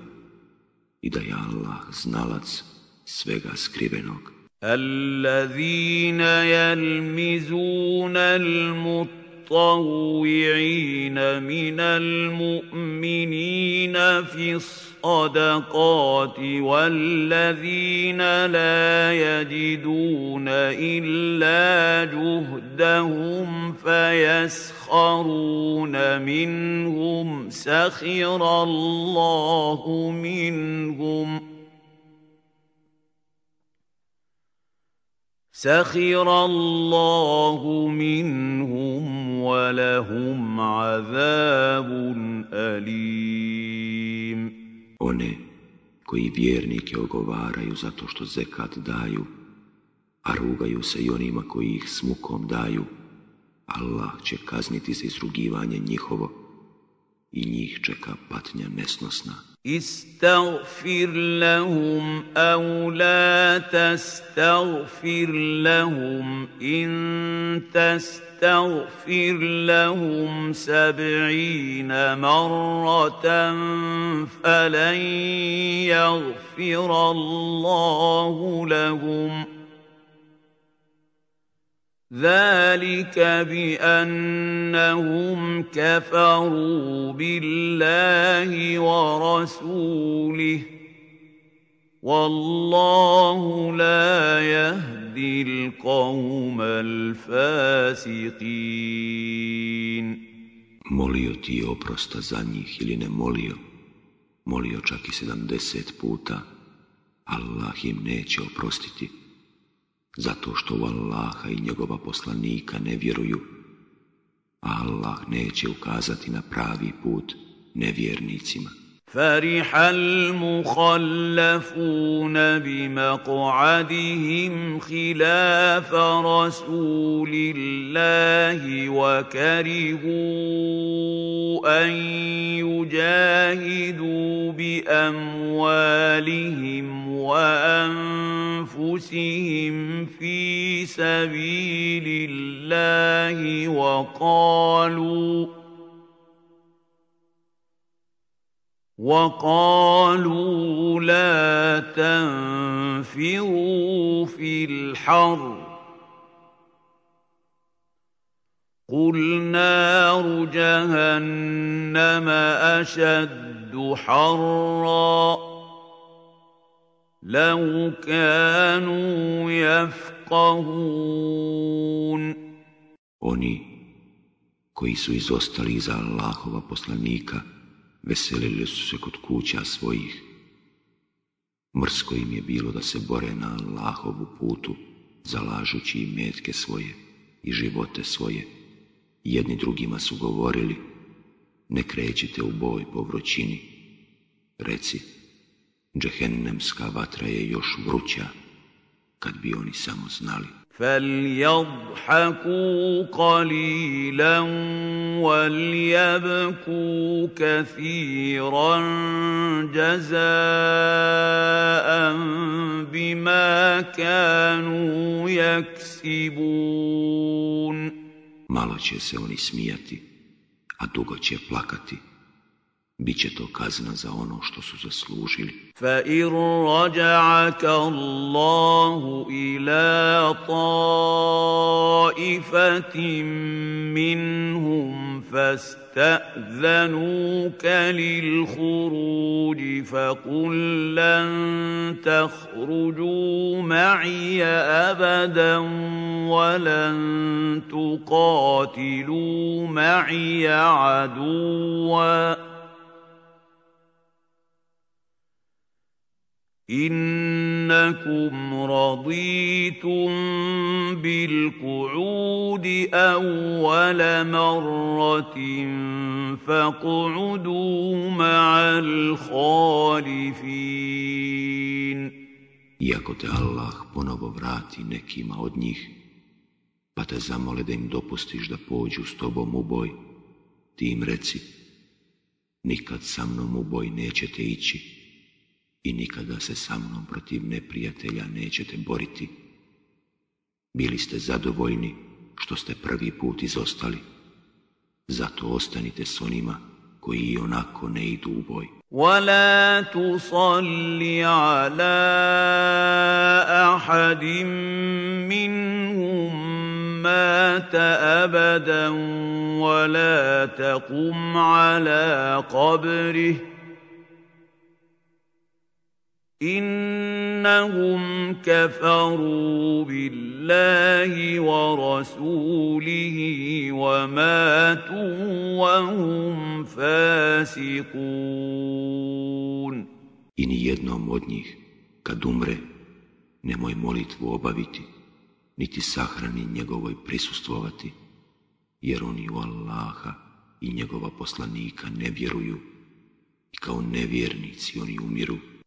i da je Allah znalac svega skrivenog. الذين يلمزون المطوعين من المؤمنين في الصدقات والذين لا يجدون إلا جهدهم فيسخرون منهم سخر الله منهم ۖ سخر الله منهم ولهم عذاب أليم One koji vjernike ogovaraju zato što zekat daju, a rugaju se i onima koji ih smukom daju, Allah će kazniti za izrugivanje njihovo i njih čeka patnja nesnosna. استغفر لهم أو لا تستغفر لهم. إن تستغفر لهم سبعين مرة فلن يغفر الله لهم. ذلك بانهم كفروا بالله ورسوله والله لا يهدي القوم الفاسقين Molio ti oprosta za njih ili ne molio, molio čak i sedamdeset puta, Allah im neće oprostiti zato što u Allaha i njegova poslanika ne vjeruju, Allah neće ukazati na pravi put nevjernicima. فرح المخلفون بمقعدهم خلاف رسول الله وكرهوا أن يجاهدوا بأموالهم وأنفسهم في سبيل الله وقالوا وقالوا لا تنفروا في الحر. قل نار جهنم أشد حرا. لو كانوا يفقهون. Oni koji su izostali iza Allahova poslanika veselili su se kod kuća svojih. Mrsko im je bilo da se bore na Allahovu putu, zalažući i metke svoje i živote svoje. Jedni drugima su govorili, ne krećite u boj po vrućini. Reci, džehennemska vatra je još vruća, kad bi oni samo znali. فليضحكوا قليلا وليبكوا كثيرا جزاء بما كانوا يكسبون Malo će se oni smijati, a dugo će plakati. Biće to kazna za ono što su zaslužili. فَإِن رَّجَعَكَ اللَّهُ إِلَىٰ طَائِفَةٍ مِّنْهُمْ فَاسْتَأْذَنُوكَ لِلْخُرُوجِ فَقُل لَّن تَخْرُجُوا مَعِيَ أَبَدًا وَلَن تُقَاتِلُوا مَعِيَ عَدُوًّا إنكم رضيتم بالقعود أول مرة فاقعدوا مع الخالفين Iako te Allah ponovo vrati nekima od njih, pa te zamole da im dopustiš da pođu s tobom u boj, ti im reci, nikad sa mnom u boj nećete ići, i nikada se sa mnom protiv neprijatelja nećete boriti. Bili ste zadovoljni što ste prvi put izostali, zato ostanite s onima koji i onako ne idu u boj. ولا تصل على أحد منهم مات أبدا ولا تقم على قبره إنهم كفروا بالله ورسوله وماتوا وهم فاسقون I ni jednom od njih, kad umre, nemoj molitvu obaviti, niti sahrani njegovoj prisustvovati, jer oni u Allaha i njegova poslanika ne vjeruju i kao nevjernici oni umiru.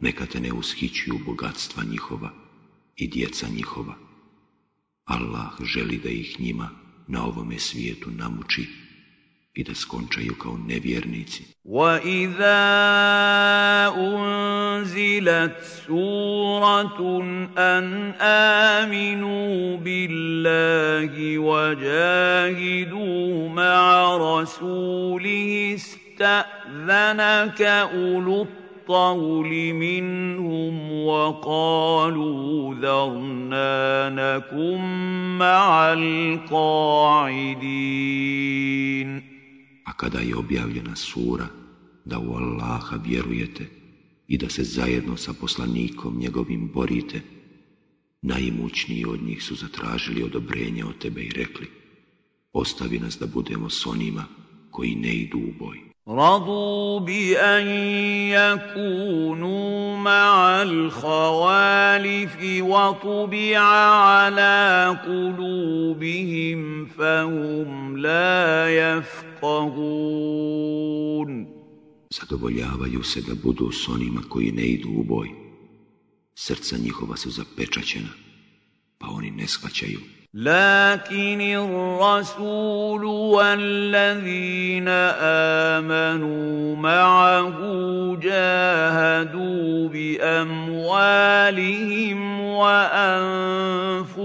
Neka te ne ushićuju bogatstva njihova i djeca njihova. Allah želi da ih njima na ovome svijetu namuči i da skončaju kao nevjernici. وَإِذَا أُنزِلَتْ سُورَةٌ أَنْ آمِنُوا بِاللَّهِ وَجَاهِدُوا مَعَ رَسُولِهِ اسْتَأْذَنَكَ أُولُو الطول منهم وقالوا ذرنا نكن مع القاعدين A kada je objavljena sura da u Allaha vjerujete i da se zajedno sa poslanikom njegovim borite, najimućniji od njih su zatražili odobrenje od tebe i rekli Ostavi nas da budemo s onima koji ne idu u boj. رضوا بأن يكونوا مع الخوالف وطبع على قلوبهم فهم لا يفقهون Zadovoljavaju se da budu s onima koji ne idu u boj. Srca njihova su zapečaćena, pa oni ne shvaćaju. لكن الرسول والذين آمنوا معه جاهدوا بأموالهم وأنفسهم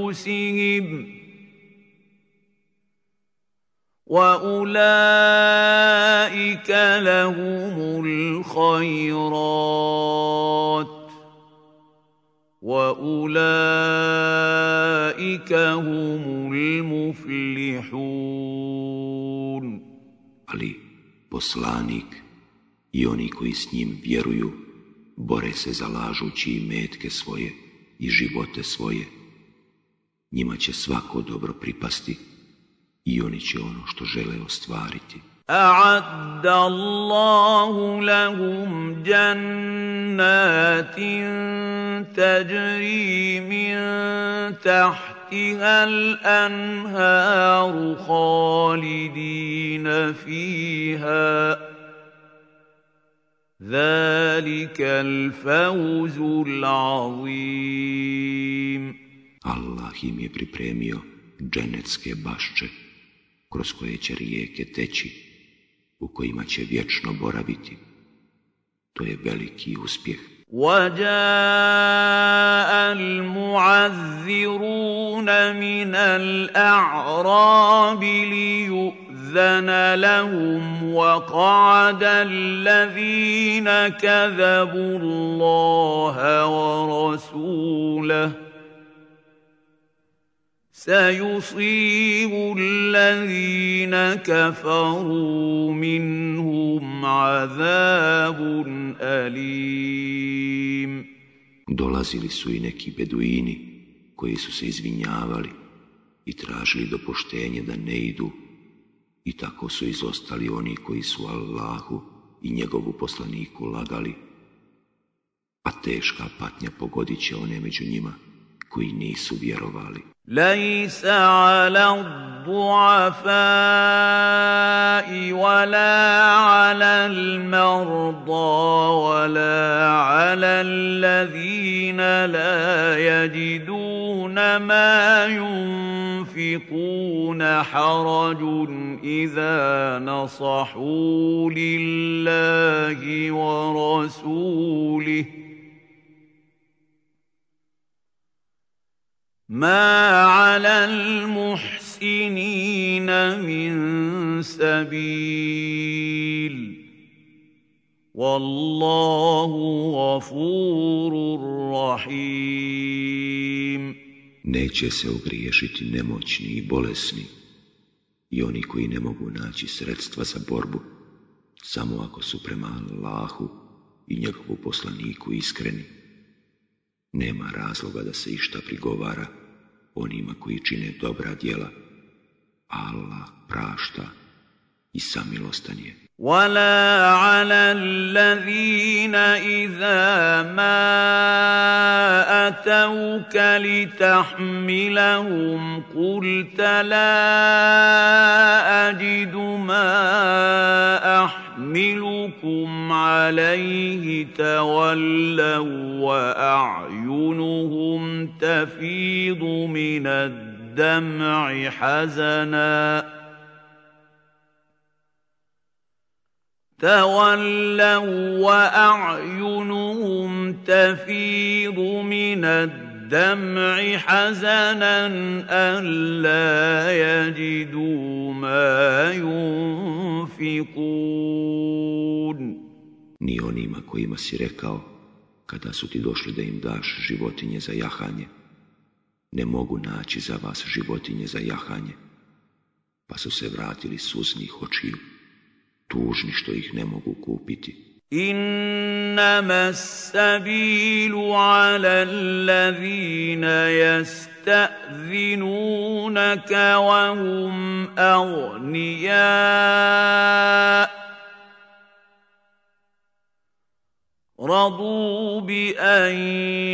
وأولئك لهم الخيرات. وأولئك هم المفلحون Ali poslanik i oni koji s njim vjeruju bore se zalažući i metke svoje i živote svoje. Njima će svako dobro pripasti i oni će ono što žele ostvariti. أعد الله لهم جنات تجري من تحتها الأنهار خالدين فيها. ذلك الفوز العظيم. Allah im je pripremio dženecke bašče kroz koje će rijeke teći. U kojima će vječno boraviti. To je veliki uspjeh. وجاء المعذرون من الأعراب ليؤذن لهم وقعد الذين كذبوا الله ورسوله سيصيب الذين كفروا منهم عذاب أليم Dolazili su i neki beduini koji su se izvinjavali i tražili dopuštenje da ne idu i tako su izostali oni koji su Allahu i njegovu poslaniku lagali, a teška patnja pogodit će one među njima Koji nisu vjerovali. ليس على الضعفاء ولا على المرضى ولا على الذين لا يجدون ما ينفقون حرج اذا نصحوا لله ورسوله ما على المحسنين من سبيل والله غفور رحيم Neće se ogriješiti nemoćni i bolesni i oni koji ne mogu naći sredstva za borbu, samo ako su prema Allahu i njegovu poslaniku iskreni. Nema razloga da se išta prigovara onima koji čine dobra djela. Allah prašta i samilostan je. ولا على الذين إذا ما أتوك لتحملهم قلت لا أجد ما أحملكم عليه تولوا وأعينهم تفيض من الدمع حزناً تولوا واعينهم تفيض من الدمع حزنا الا يجدوا ما ينفقون Ni onima kojima si rekao, kada su ti došli da im daš životinje za jahanje, ne mogu naći za vas životinje za jahanje, pa su se vratili suznih očiju. Tužni što ih ne mogu kupiti. إنما السبيل على الذين يستأذنونك وهم أغنياء رضوا بأن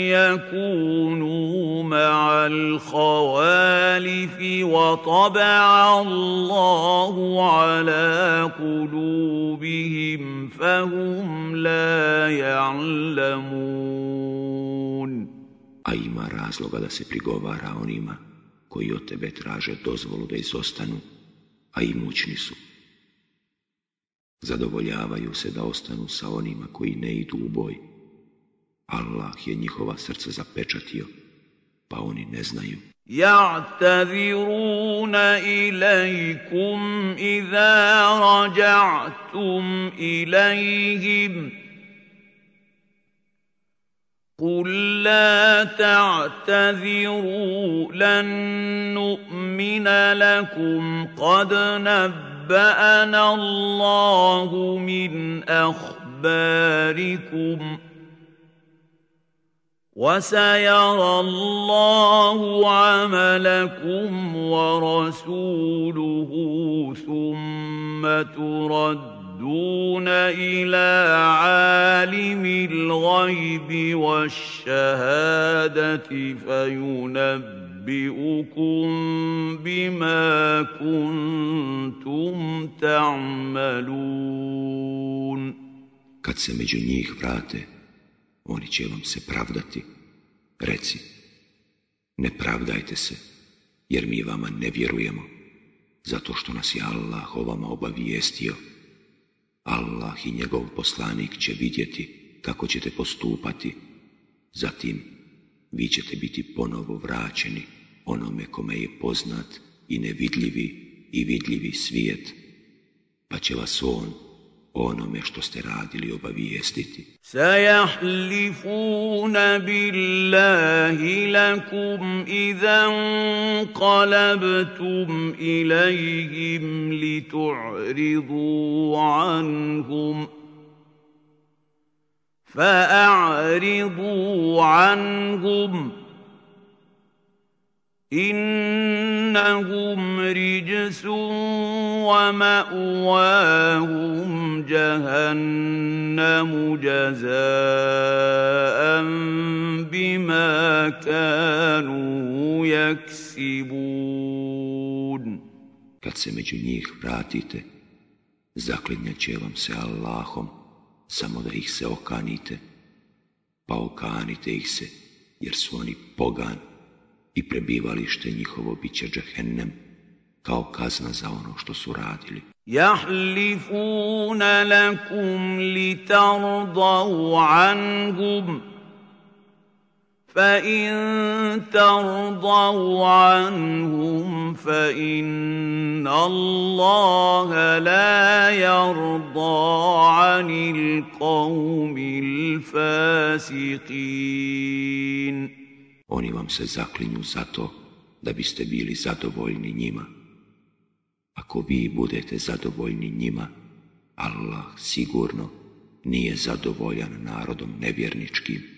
يكونوا مع الخوالف وطبع الله على قلوبهم فهم لا يعلمون A ima razloga da se prigovara onima koji od tebe traže dozvolu da izostanu, a imućni su. Zadovoljavaju se da ostanu sa onima koji ne idu u boj. Allah je njihova srca zapečatio, pa oni ne znaju. يعتذرون إليكم إذا رجعتم إليهم قل لا تعتذروا لن نؤمن لكم قد نبأ نبأنا الله من أخباركم وسيرى الله عملكم ورسوله ثم تردون إلى عالم الغيب والشهادة فينبئ أُنَبِّئُكُم بِمَا كُنتُمْ تَعْمَلُونَ Kad se među njih vrate, oni će vam se pravdati. Reci, ne pravdajte se, jer mi vama ne vjerujemo, zato što nas je Allah o vama obavijestio. Allah i njegov poslanik će vidjeti kako ćete postupati, zatim vi ćete biti ponovo vraćeni onome kome je poznat i nevidljivi i vidljivi svijet, pa će vas on onome što ste radili obavijestiti. Sajahlifuna billahi lakum idan qalabtum ilajhim li tu'ridu anhum. فأعرضوا عنهم إنهم رجس ومأواهم جهنم جزاء بما كانوا يكسبون Kad se među njih vratite, zaklinjat vam se Allahom, samo da ih se okanite, pa okanite ih se, jer su oni pogani. I prebivalište njihovo bit će džehennem, kao kazna za ono što su radili. يحلفون لكم لترضوا عنهم فإن ترضوا عنهم فإن الله لا يرضى عن القوم الفاسقين Oni vam se zaklinju zato da biste bili zadovoljni njima. Ako vi budete zadovoljni njima, Allah sigurno nije zadovoljan narodom nevjerničkim.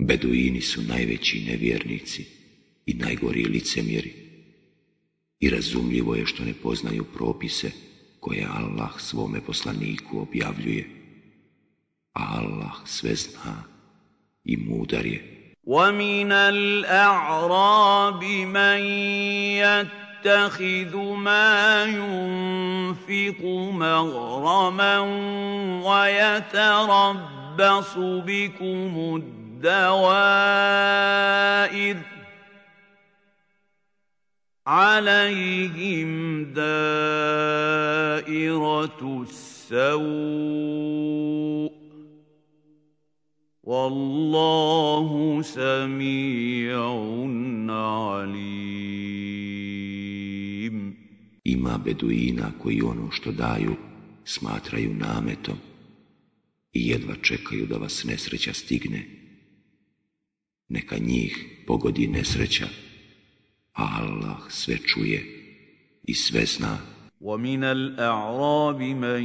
Beduini su najveći nevjernici i najgori licemjeri. I razumljivo je što ne poznaju propise koje Allah svome poslaniku objavljuje. A Allah sve zna i mudar je. ومن الأعراب من يتخذ ما ينفق مغرما ويتربص بكم الدوائر عليهم دائرة السوء والله سميع عليم Ima beduina koji ono što daju smatraju nametom i jedva čekaju da vas nesreća stigne. Neka njih pogodi nesreća, Allah sve čuje i sve zna. ومن الأعراب من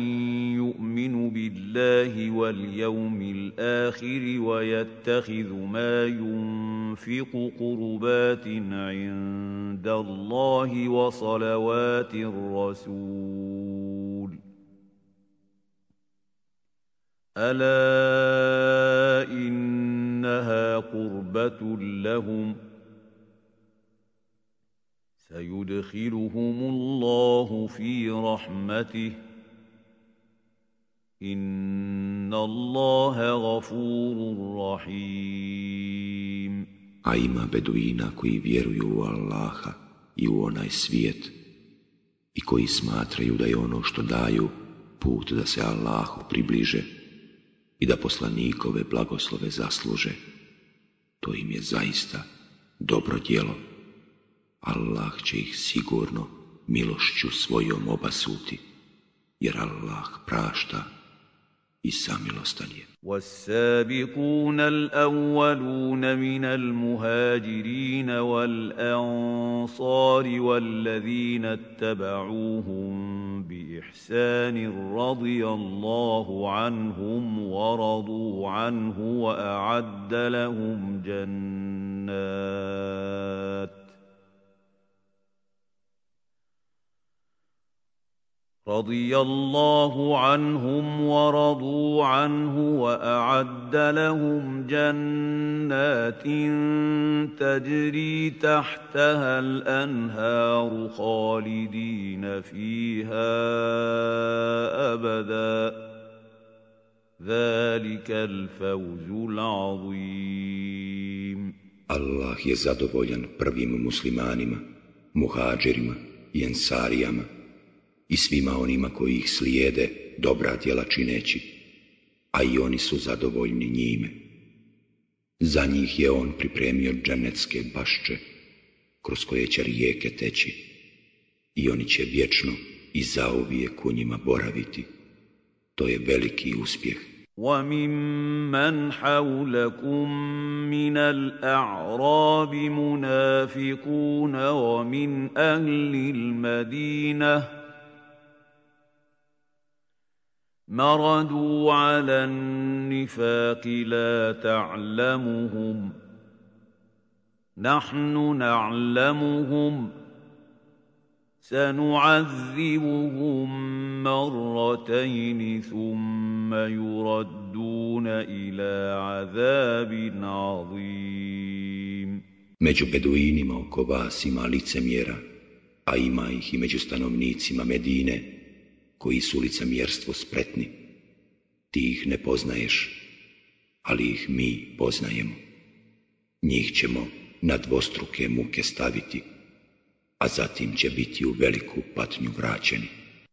يؤمن بالله واليوم الآخر ويتخذ ما ينفق قربات عند الله وصلوات الرسول ألا إنها قربة لهم ۖ سيدخلهم الله في رحمته إن الله غفور رحيم A ima beduina koji vjeruju u Allaha i u onaj svijet i koji smatraju da je ono što daju put da se Allahu približe i da poslanikove blagoslove zasluže. To im je zaista dobro djelo. Allah će ih sigurno milošću svojom obasuti, jer Allah prašta i samilostan je. والسابقون الأولون من المهاجرين والأنصار والذين اتبعوهم بإحسان رضي الله عنهم ورضوا عنه وأعد لهم جنات رضي الله عنهم ورضوا عنه وأعد لهم جنات تجري تحتها الأنهار خالدين فيها أبدا. ذلك الفوز العظيم. Allah je zadovoljan prvim muslimanima, muhađirima i ensarijama i svima onima koji ih slijede dobra djela čineći, a i oni su zadovoljni njime. Za njih je on pripremio džanetske bašče, kroz koje će rijeke teći, i oni će vječno i zauvijek u njima boraviti. To je veliki uspjeh. وممن حولكم من الأعراب منافقون ومن أهل المدينة مردوا على النفاق لا تعلمهم نحن نعلمهم سنعذبهم مرتين ثم يردون إلى عذاب عظيم Među beduinima oko vas ima licemjera, a ima ih i među stanovnicima Medine, koji su licemjerstvo spretni. Ti ih ne poznaješ, ali ih mi poznajemo. Njih ćemo na dvostruke muke staviti, a zatim će biti u veliku patnju vraćeni.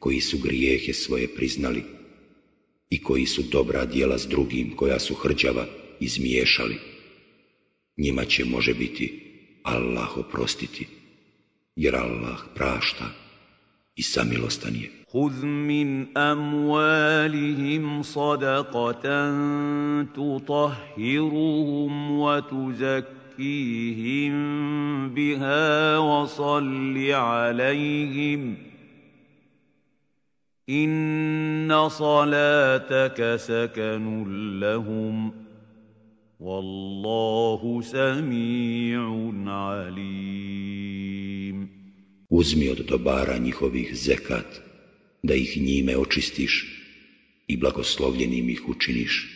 koji su grijehe svoje priznali i koji su dobra djela s drugim koja su hrđava izmiješali. Njima će može biti Allah oprostiti, jer Allah prašta i samilostan je. خذ من اموالهم صدقه تطهرهم وتزكيهم بها وصل عليهم ان صلاتك سكن لهم والله سميع عليم Uzmi od dobara njihovih zekat, da ih njime očistiš i blagoslovljenim ih učiniš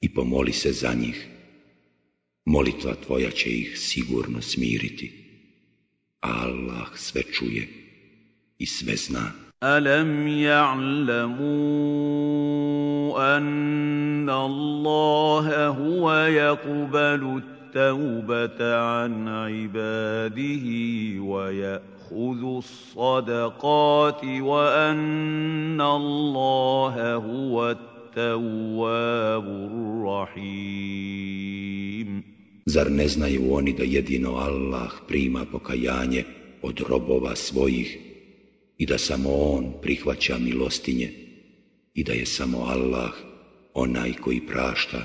i pomoli se za njih. Molitva tvoja će ih sigurno smiriti. Allah sve čuje i sve zna. الم يعلموا ان الله هو يقبل التوبه عن عباده وياخذ الصدقات وان الله هو التواب الرحيم. Zar ne znaju oni da jedino Allah prima pokajanje od robova svojih? I da samo On prihvaća milostinje i da je samo Allah onaj koji prašta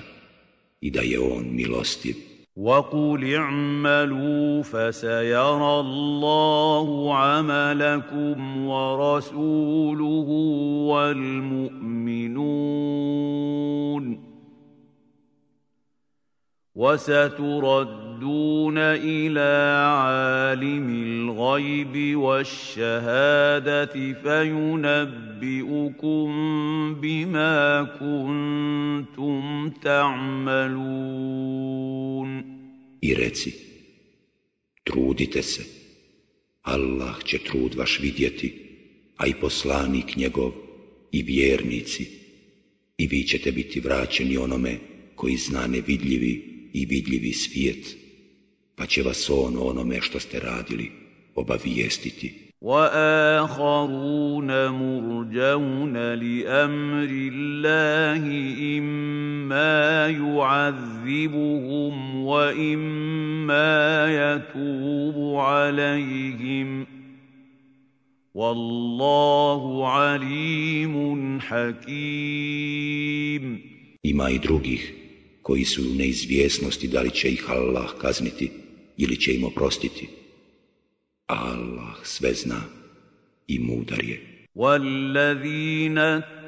i da je On milostiv. وقل اعملوا فسيرى الله عملكم ورسوله والمؤمنون وستردون الى عالم الغيب والشهاده فينبئكم بما كنتم تعملون I reci, trudite se, Allah će trud vaš vidjeti, a i poslanik njegov i vjernici, i vi ćete biti vraćeni onome koji zna nevidljivi i vidljivi svijet, pa će vas on onome što ste radili obavijestiti. واخرون مرجون لامر الله اما يعذبهم واما يتوب عليهم والله عليم حكيم Ima i drugih koji su u neizvjesnosti da li će ih Allah kazniti ili će im oprostiti. Allah sve zna i mudar je.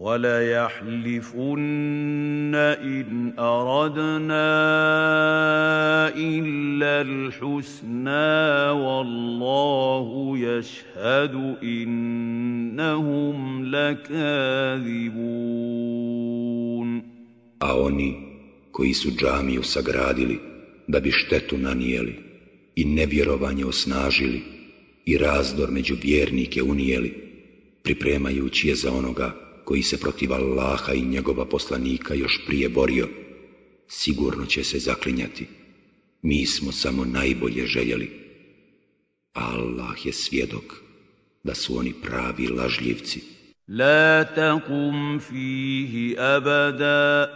وليحلفن إن أردنا إلا الحسنى والله يشهد إنهم لكاذبون A oni koji su džamiju sagradili da bi štetu nanijeli i nevjerovanje osnažili i razdor među vjernike unijeli, pripremajući je za onoga koji se protiv Allaha i njegova poslanika još prije borio, sigurno će se zaklinjati. Mi smo samo najbolje željeli. Allah je svjedok da su oni pravi lažljivci. La takum fihi abada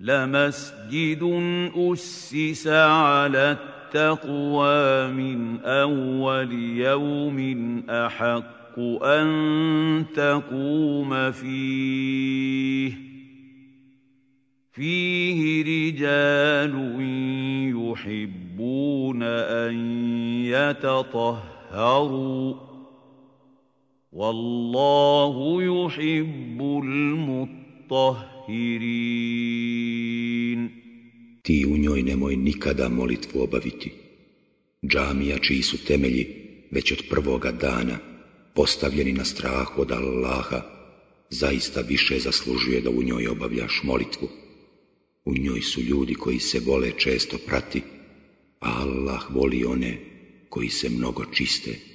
لمسجد أسس على التقوى من أول يوم أحق الحق أن تقوم فيه فيه رجال يحبون أن يتطهروا والله يحب المطهرين Ti u njoj nemoj nikada molitvu obaviti. Džamija čiji su temelji već od prvoga dana postavljeni na strah od Allaha, zaista više zaslužuje da u njoj obavljaš molitvu. U njoj su ljudi koji se vole često prati, a Allah voli one koji se mnogo čiste.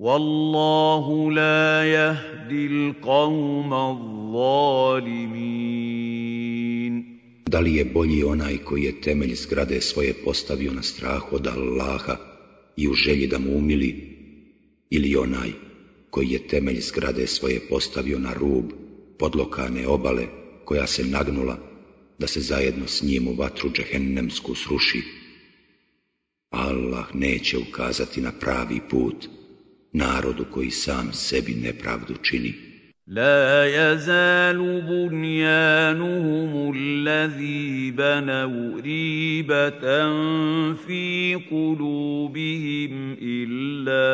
Wallahu la yahdil qawma zalimin. Da li je bolji onaj koji je temelj zgrade svoje postavio na strah od Allaha i u želji da mu umili, ili onaj koji je temelj zgrade svoje postavio na rub podlokane obale koja se nagnula da se zajedno s njim u vatru džehennemsku sruši. Allah neće ukazati na pravi put. Narodu koji sam sebi nepravdu čini. لا يزال بنيانهم الذي بنوا ريبة في قلوبهم إلا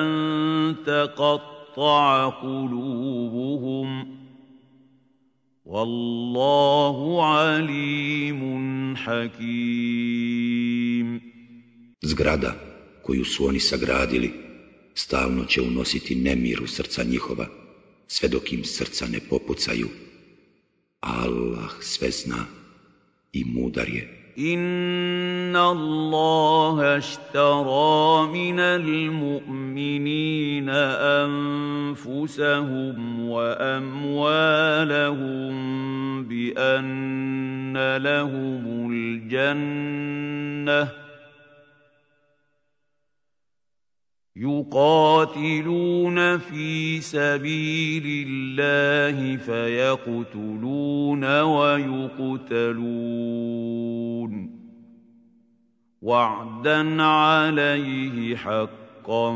أن تقطع قلوبهم والله عليم حكيم Zgrada koju su oni sagradili, stalno će unositi nemir u srca njihova, sve dok im srca ne popucaju. Allah sve zna i mudar je. Inna Allaha ashtara min al-mu'minina anfusahum wa amwalahum bi anna يقاتلون في سبيل الله فيقتلون ويقتلون. وعدا عليه حقا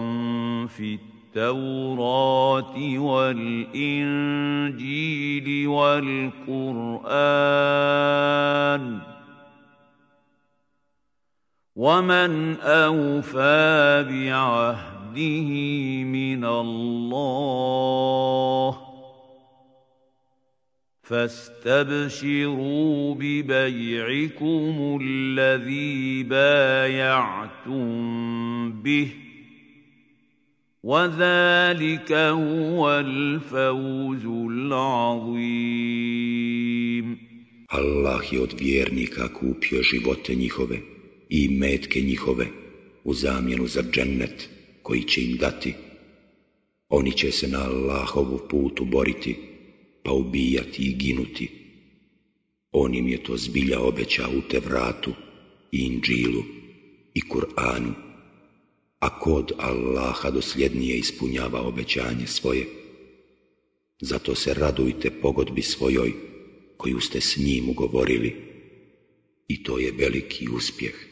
في التوراة والإنجيل والقرآن. ومن اوفى بعهده عهده من الله فاستبشروا ببيعكم الذي بايعتم به وذلك هو الفوز العظيم Allah je od vjernika kupio živote njihove. I metke njihove u zamjenu za džennet koji će im dati. Oni će se na Allahovu putu boriti, pa ubijati i ginuti. On im je to zbilja obećao u te vratu i Inđilu i Kur'anu, a kod Allaha dosljednije ispunjava obećanje svoje. Zato se radujte pogodbi svojoj, koju ste s njim ugovorili. I to je veliki uspjeh.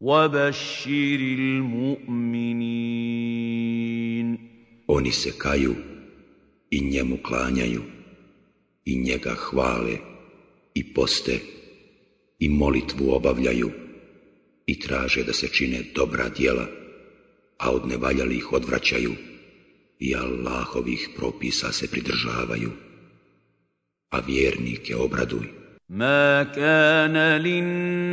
وبشر المؤمنين Oni se kaju i njemu klanjaju i njega hvale i poste i molitvu obavljaju i traže da se čine dobra djela, a od nevaljalih odvraćaju i Allahovih propisa se pridržavaju. A vjernike obraduj. ما كان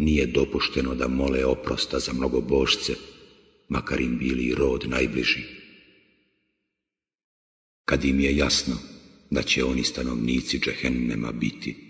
nije dopušteno da mole oprosta za mnogobožce, makar im bili rod najbliži. Kad im je jasno da će oni stanovnici džehennema biti,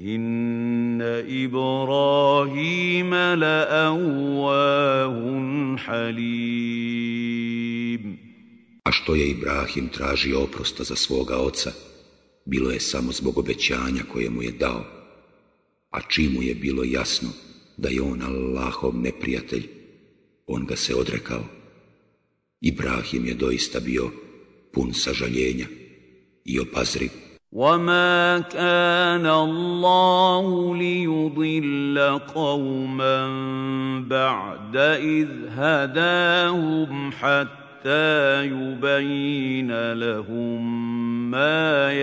إن إبراهيم لأواه حليم A što je Ibrahim tražio oprosta za svoga oca, bilo je samo zbog obećanja koje mu je dao, a čim mu je bilo jasno da je on Allahov neprijatelj, on ga se odrekao. Ibrahim je doista bio pun sažaljenja i opazriv وما كان الله ليضل قوما بعد اذ هداهم حتى يبين لهم ما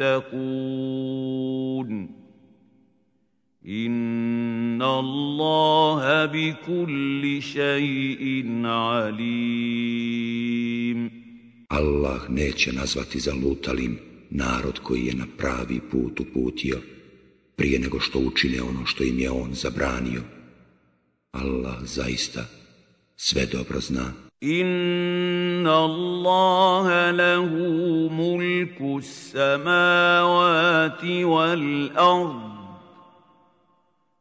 يتقون ان الله بكل شيء عليم الله neće nazvati zalutalim narod koji je na pravi put uputio, prije nego što učine ono što im je on zabranio. Allah zaista sve dobro zna. Inna Allaha lahu mulku samavati wal ard.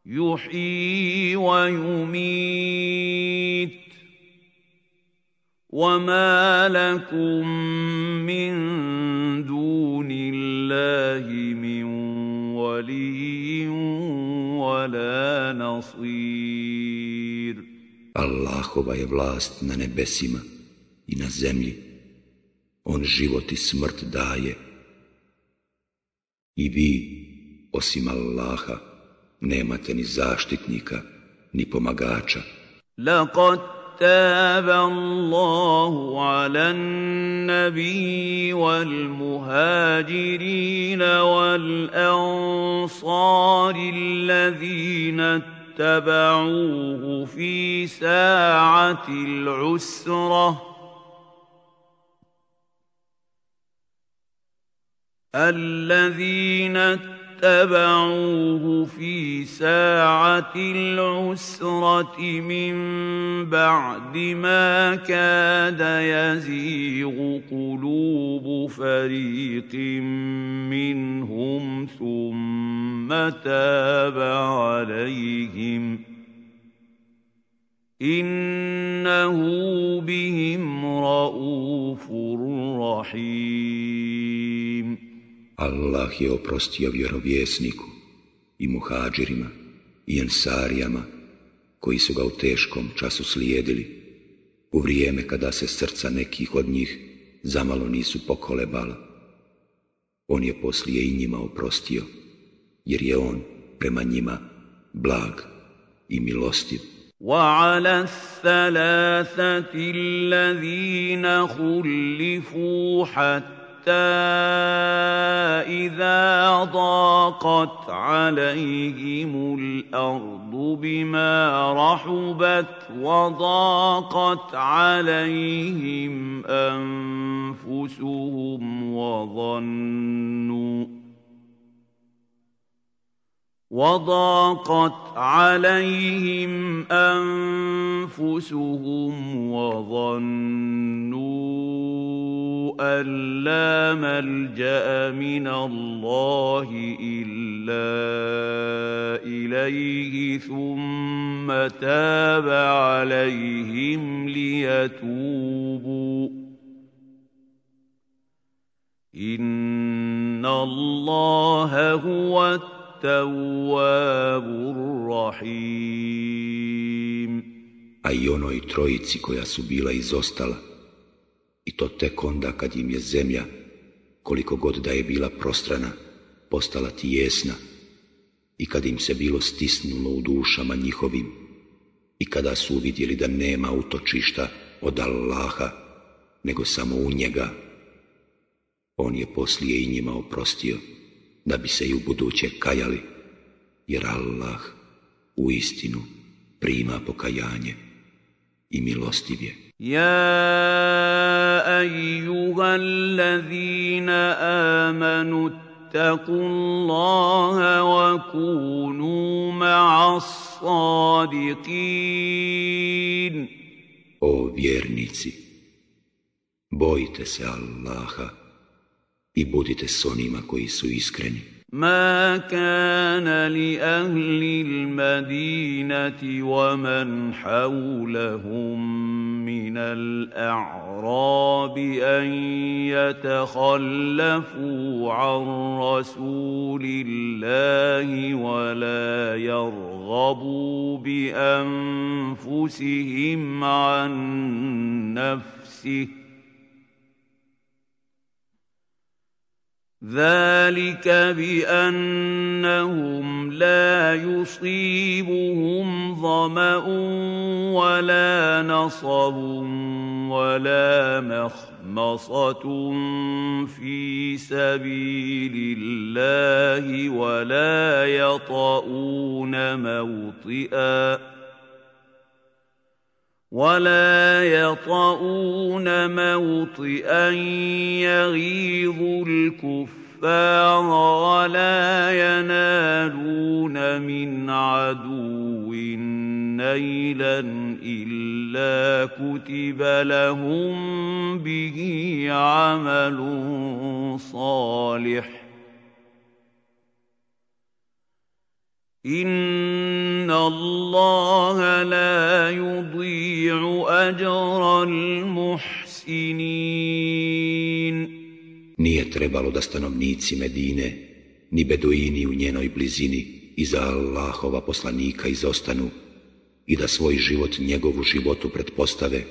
Yuhyi wa yumit. وما لكم من دون الله من ولي ولا نصير Allahova je vlast na nebesima i na zemlji. On život i smrt daje. I vi, osim Allaha, nemate ni zaštitnika, ni pomagača. Laqad تاب الله على النبي والمهاجرين والانصار الذين اتبعوه في ساعه العسره الذين اتبعوه في ساعة العسرة من بعد ما كاد يزيغ قلوب فريق منهم ثم تاب عليهم إنه بهم رؤوف رحيم Allah je oprostio vjerovjesniku i muhađirima i ensarijama koji su ga u teškom času slijedili u vrijeme kada se srca nekih od njih zamalo nisu pokolebala. On je poslije i njima oprostio, jer je on prema njima blag i milostiv. وعلى الثلاثة الذين خلفوا حتى إذا ضاقت عليهم الأرض بما رحبت وضاقت عليهم أنفسهم وظنوا وضاقت عليهم انفسهم وظنوا ان لا ملجا من الله الا اليه ثم تاب عليهم ليتوبوا ان الله هو A i onoj trojici koja su bila izostala, i to tek onda kad im je zemlja, koliko god da je bila prostrana, postala tijesna, i kad im se bilo stisnulo u dušama njihovim, i kada su uvidjeli da nema utočišta od Allaha, nego samo u njega, on je poslije i njima oprostio da bi se i u buduće kajali, jer Allah u istinu prima pokajanje i milostiv je. Ja أيها الذين آمنوا اتقوا الله وكونوا مع الصادقين O vjernici, bojte se Allaha i budite s onima koji su iskreni. ما كان لأهل المدينة ومن حولهم من الأعراب أن يتخلفوا عن رسول الله ولا يرغبوا بأنفسهم عن نفسه ذلك بانهم لا يصيبهم ظما ولا نصب ولا مخمصه في سبيل الله ولا يطؤون موطئا ولا يطؤون موطئا يغيظ الكفار ولا ينالون من عدو نيلا الا كتب لهم به عمل صالح Inna Allaha la yudhi'u ajral muhsinin. Nije trebalo da stanovnici Medine, ni beduini u njenoj blizini, iza Allahova poslanika izostanu i da svoj život njegovu životu pretpostave,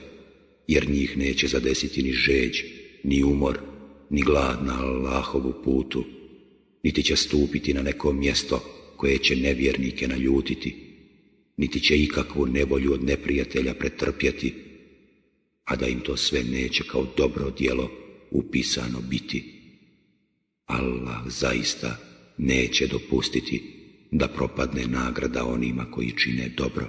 jer njih neće zadesiti ni žeđ, ni umor, ni glad na Allahovu putu, niti će stupiti na neko mjesto koje će nevjernike naljutiti, niti će ikakvu nevolju od neprijatelja pretrpjeti, a da im to sve neće kao dobro djelo upisano biti. Allah zaista neće dopustiti da propadne nagrada onima koji čine dobro.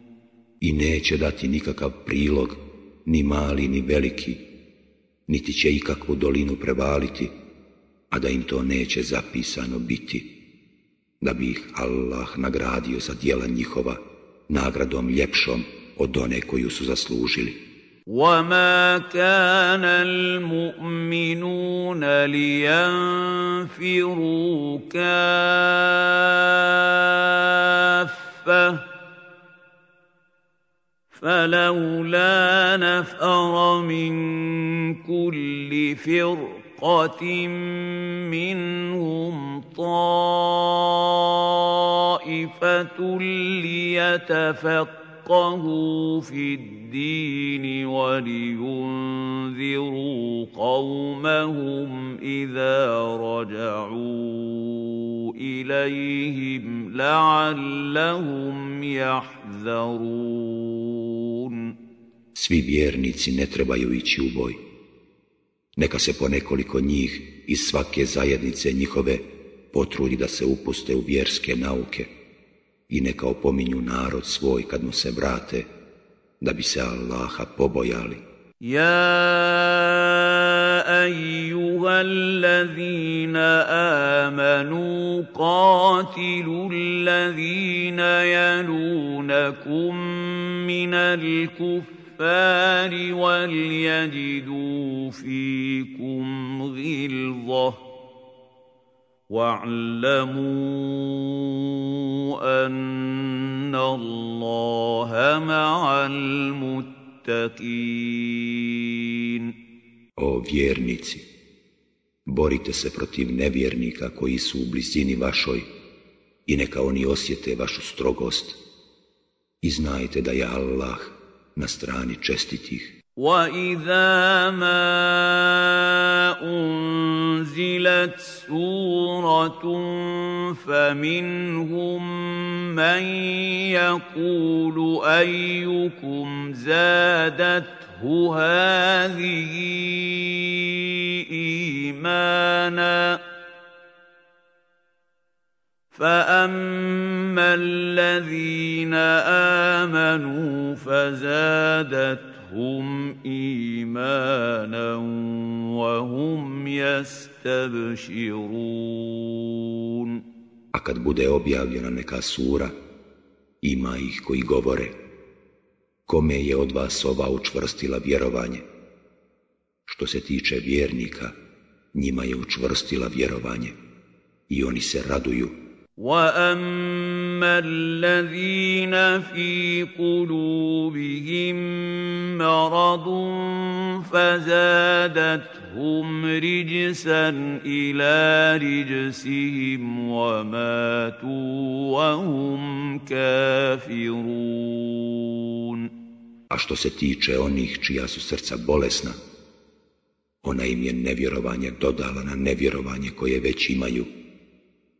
i neće dati nikakav prilog, ni mali ni veliki, niti će ikakvu dolinu prevaliti, a da im to neće zapisano biti, da bi ih Allah nagradio za djela njihova nagradom ljepšom od one koju su zaslužili. وما كان المؤمنون لينفروا كافه فلولا نفر من كل فرقة منهم طائفة ليتفقهوا يفقهوا في الدين ولينذروا قومهم إذا رجعوا إليهم لعلهم يحذرون Svi vjernici ne trebaju ići u boj. Neka se po nekoliko njih iz svake zajednice njihove potrudi da se upuste u vjerske nauke I neka opominju narod svoj kad mu se vrate, da bi se Allaha pobojali. Ja أيها الذين آمنوا قاتلوا الذين يلونكم من الكفار وليجدوا فيكم غلظة واعلموا ان الله مع المتقين O vjernici, borite se protiv nevjernika koji su u blizini vašoj i neka oni osjete vašu strogost i znajte da je Allah na strani čestitih. واذا ما انزلت سوره فمنهم من يقول ايكم زادته هذه ايمانا فاما الذين امنوا فزادت هم إيمانا وهم يستبشرون A kad bude objavljena neka sura, ima ih koji govore, kome je od vas ova učvrstila vjerovanje? Što se tiče vjernika, njima je učvrstila vjerovanje i oni se raduju واما الذين في قلوبهم مرض فزادتهم رجسا الى رجسهم وماتوا وهم كافرون A što se tiče onih čija su srca bolesna, ona im je nevjerovanje dodala na nevjerovanje koje već imaju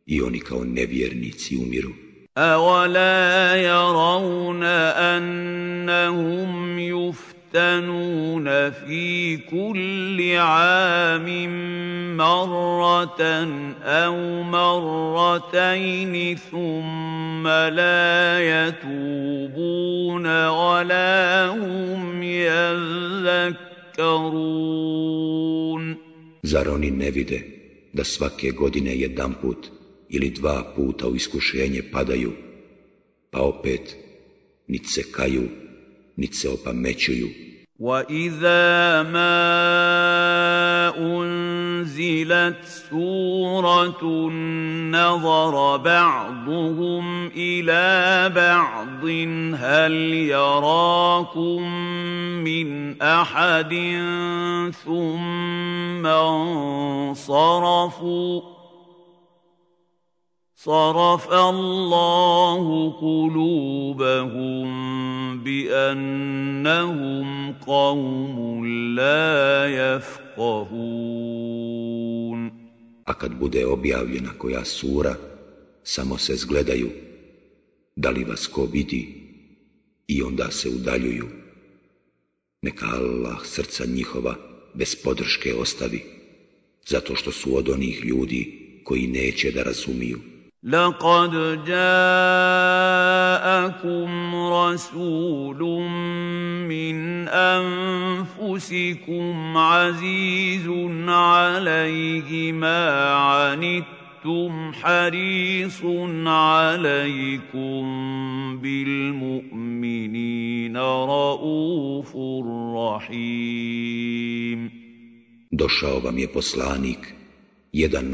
I oni kao nevjernici umiru. أولا يرون أنهم يفتنون في كل عام مرة أو مرتين ثم لا يتوبون ولا هم يذكرون Zar oni ne vide da svake godine jedan put ili dva puta u iskušenje padaju, pa opet nit se kaju, nit se opamećuju. وَإِذَا مَا أُنزِلَتْ سُورَةٌ نَظَرَ بَعْضُهُمْ إِلَى بَعْضٍ هَلْ يَرَاكُمْ مِنْ أَحَدٍ ثُمَّ انصَرَفُوا صرف الله قلوبهم بانهم قوم لا يفقهون A kad bude objavljena koja sura, samo se zgledaju, da li vas ko vidi, i onda se udaljuju. Neka Allah srca njihova bez podrške ostavi, zato što su od onih ljudi koji neće da razumiju. لقد جاءكم رسول من أنفسكم عزيز عليه ما عنتم حريص عليكم بالمؤمنين رؤوف رحيم. Došao vam je poslanik, jedan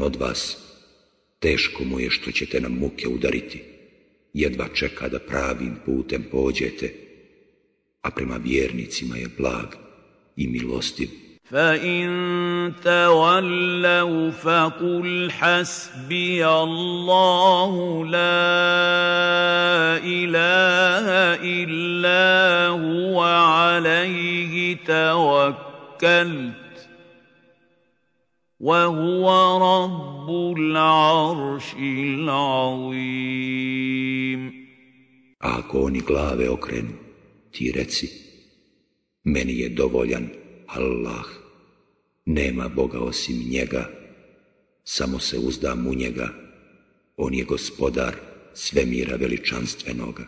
teško mu je što ćete nam muke udariti, jedva čeka da pravim putem pođete, a prema vjernicima je blag i milostiv. فإن تولوا فقل حسبي الله لا إله إلا هو عليه توكلت وهو رب العرش العظيم A ako oni glave okrenu, ti reci, meni je dovoljan Allah, nema Boga osim njega, samo se uzdam u njega, on je gospodar svemira veličanstvenoga.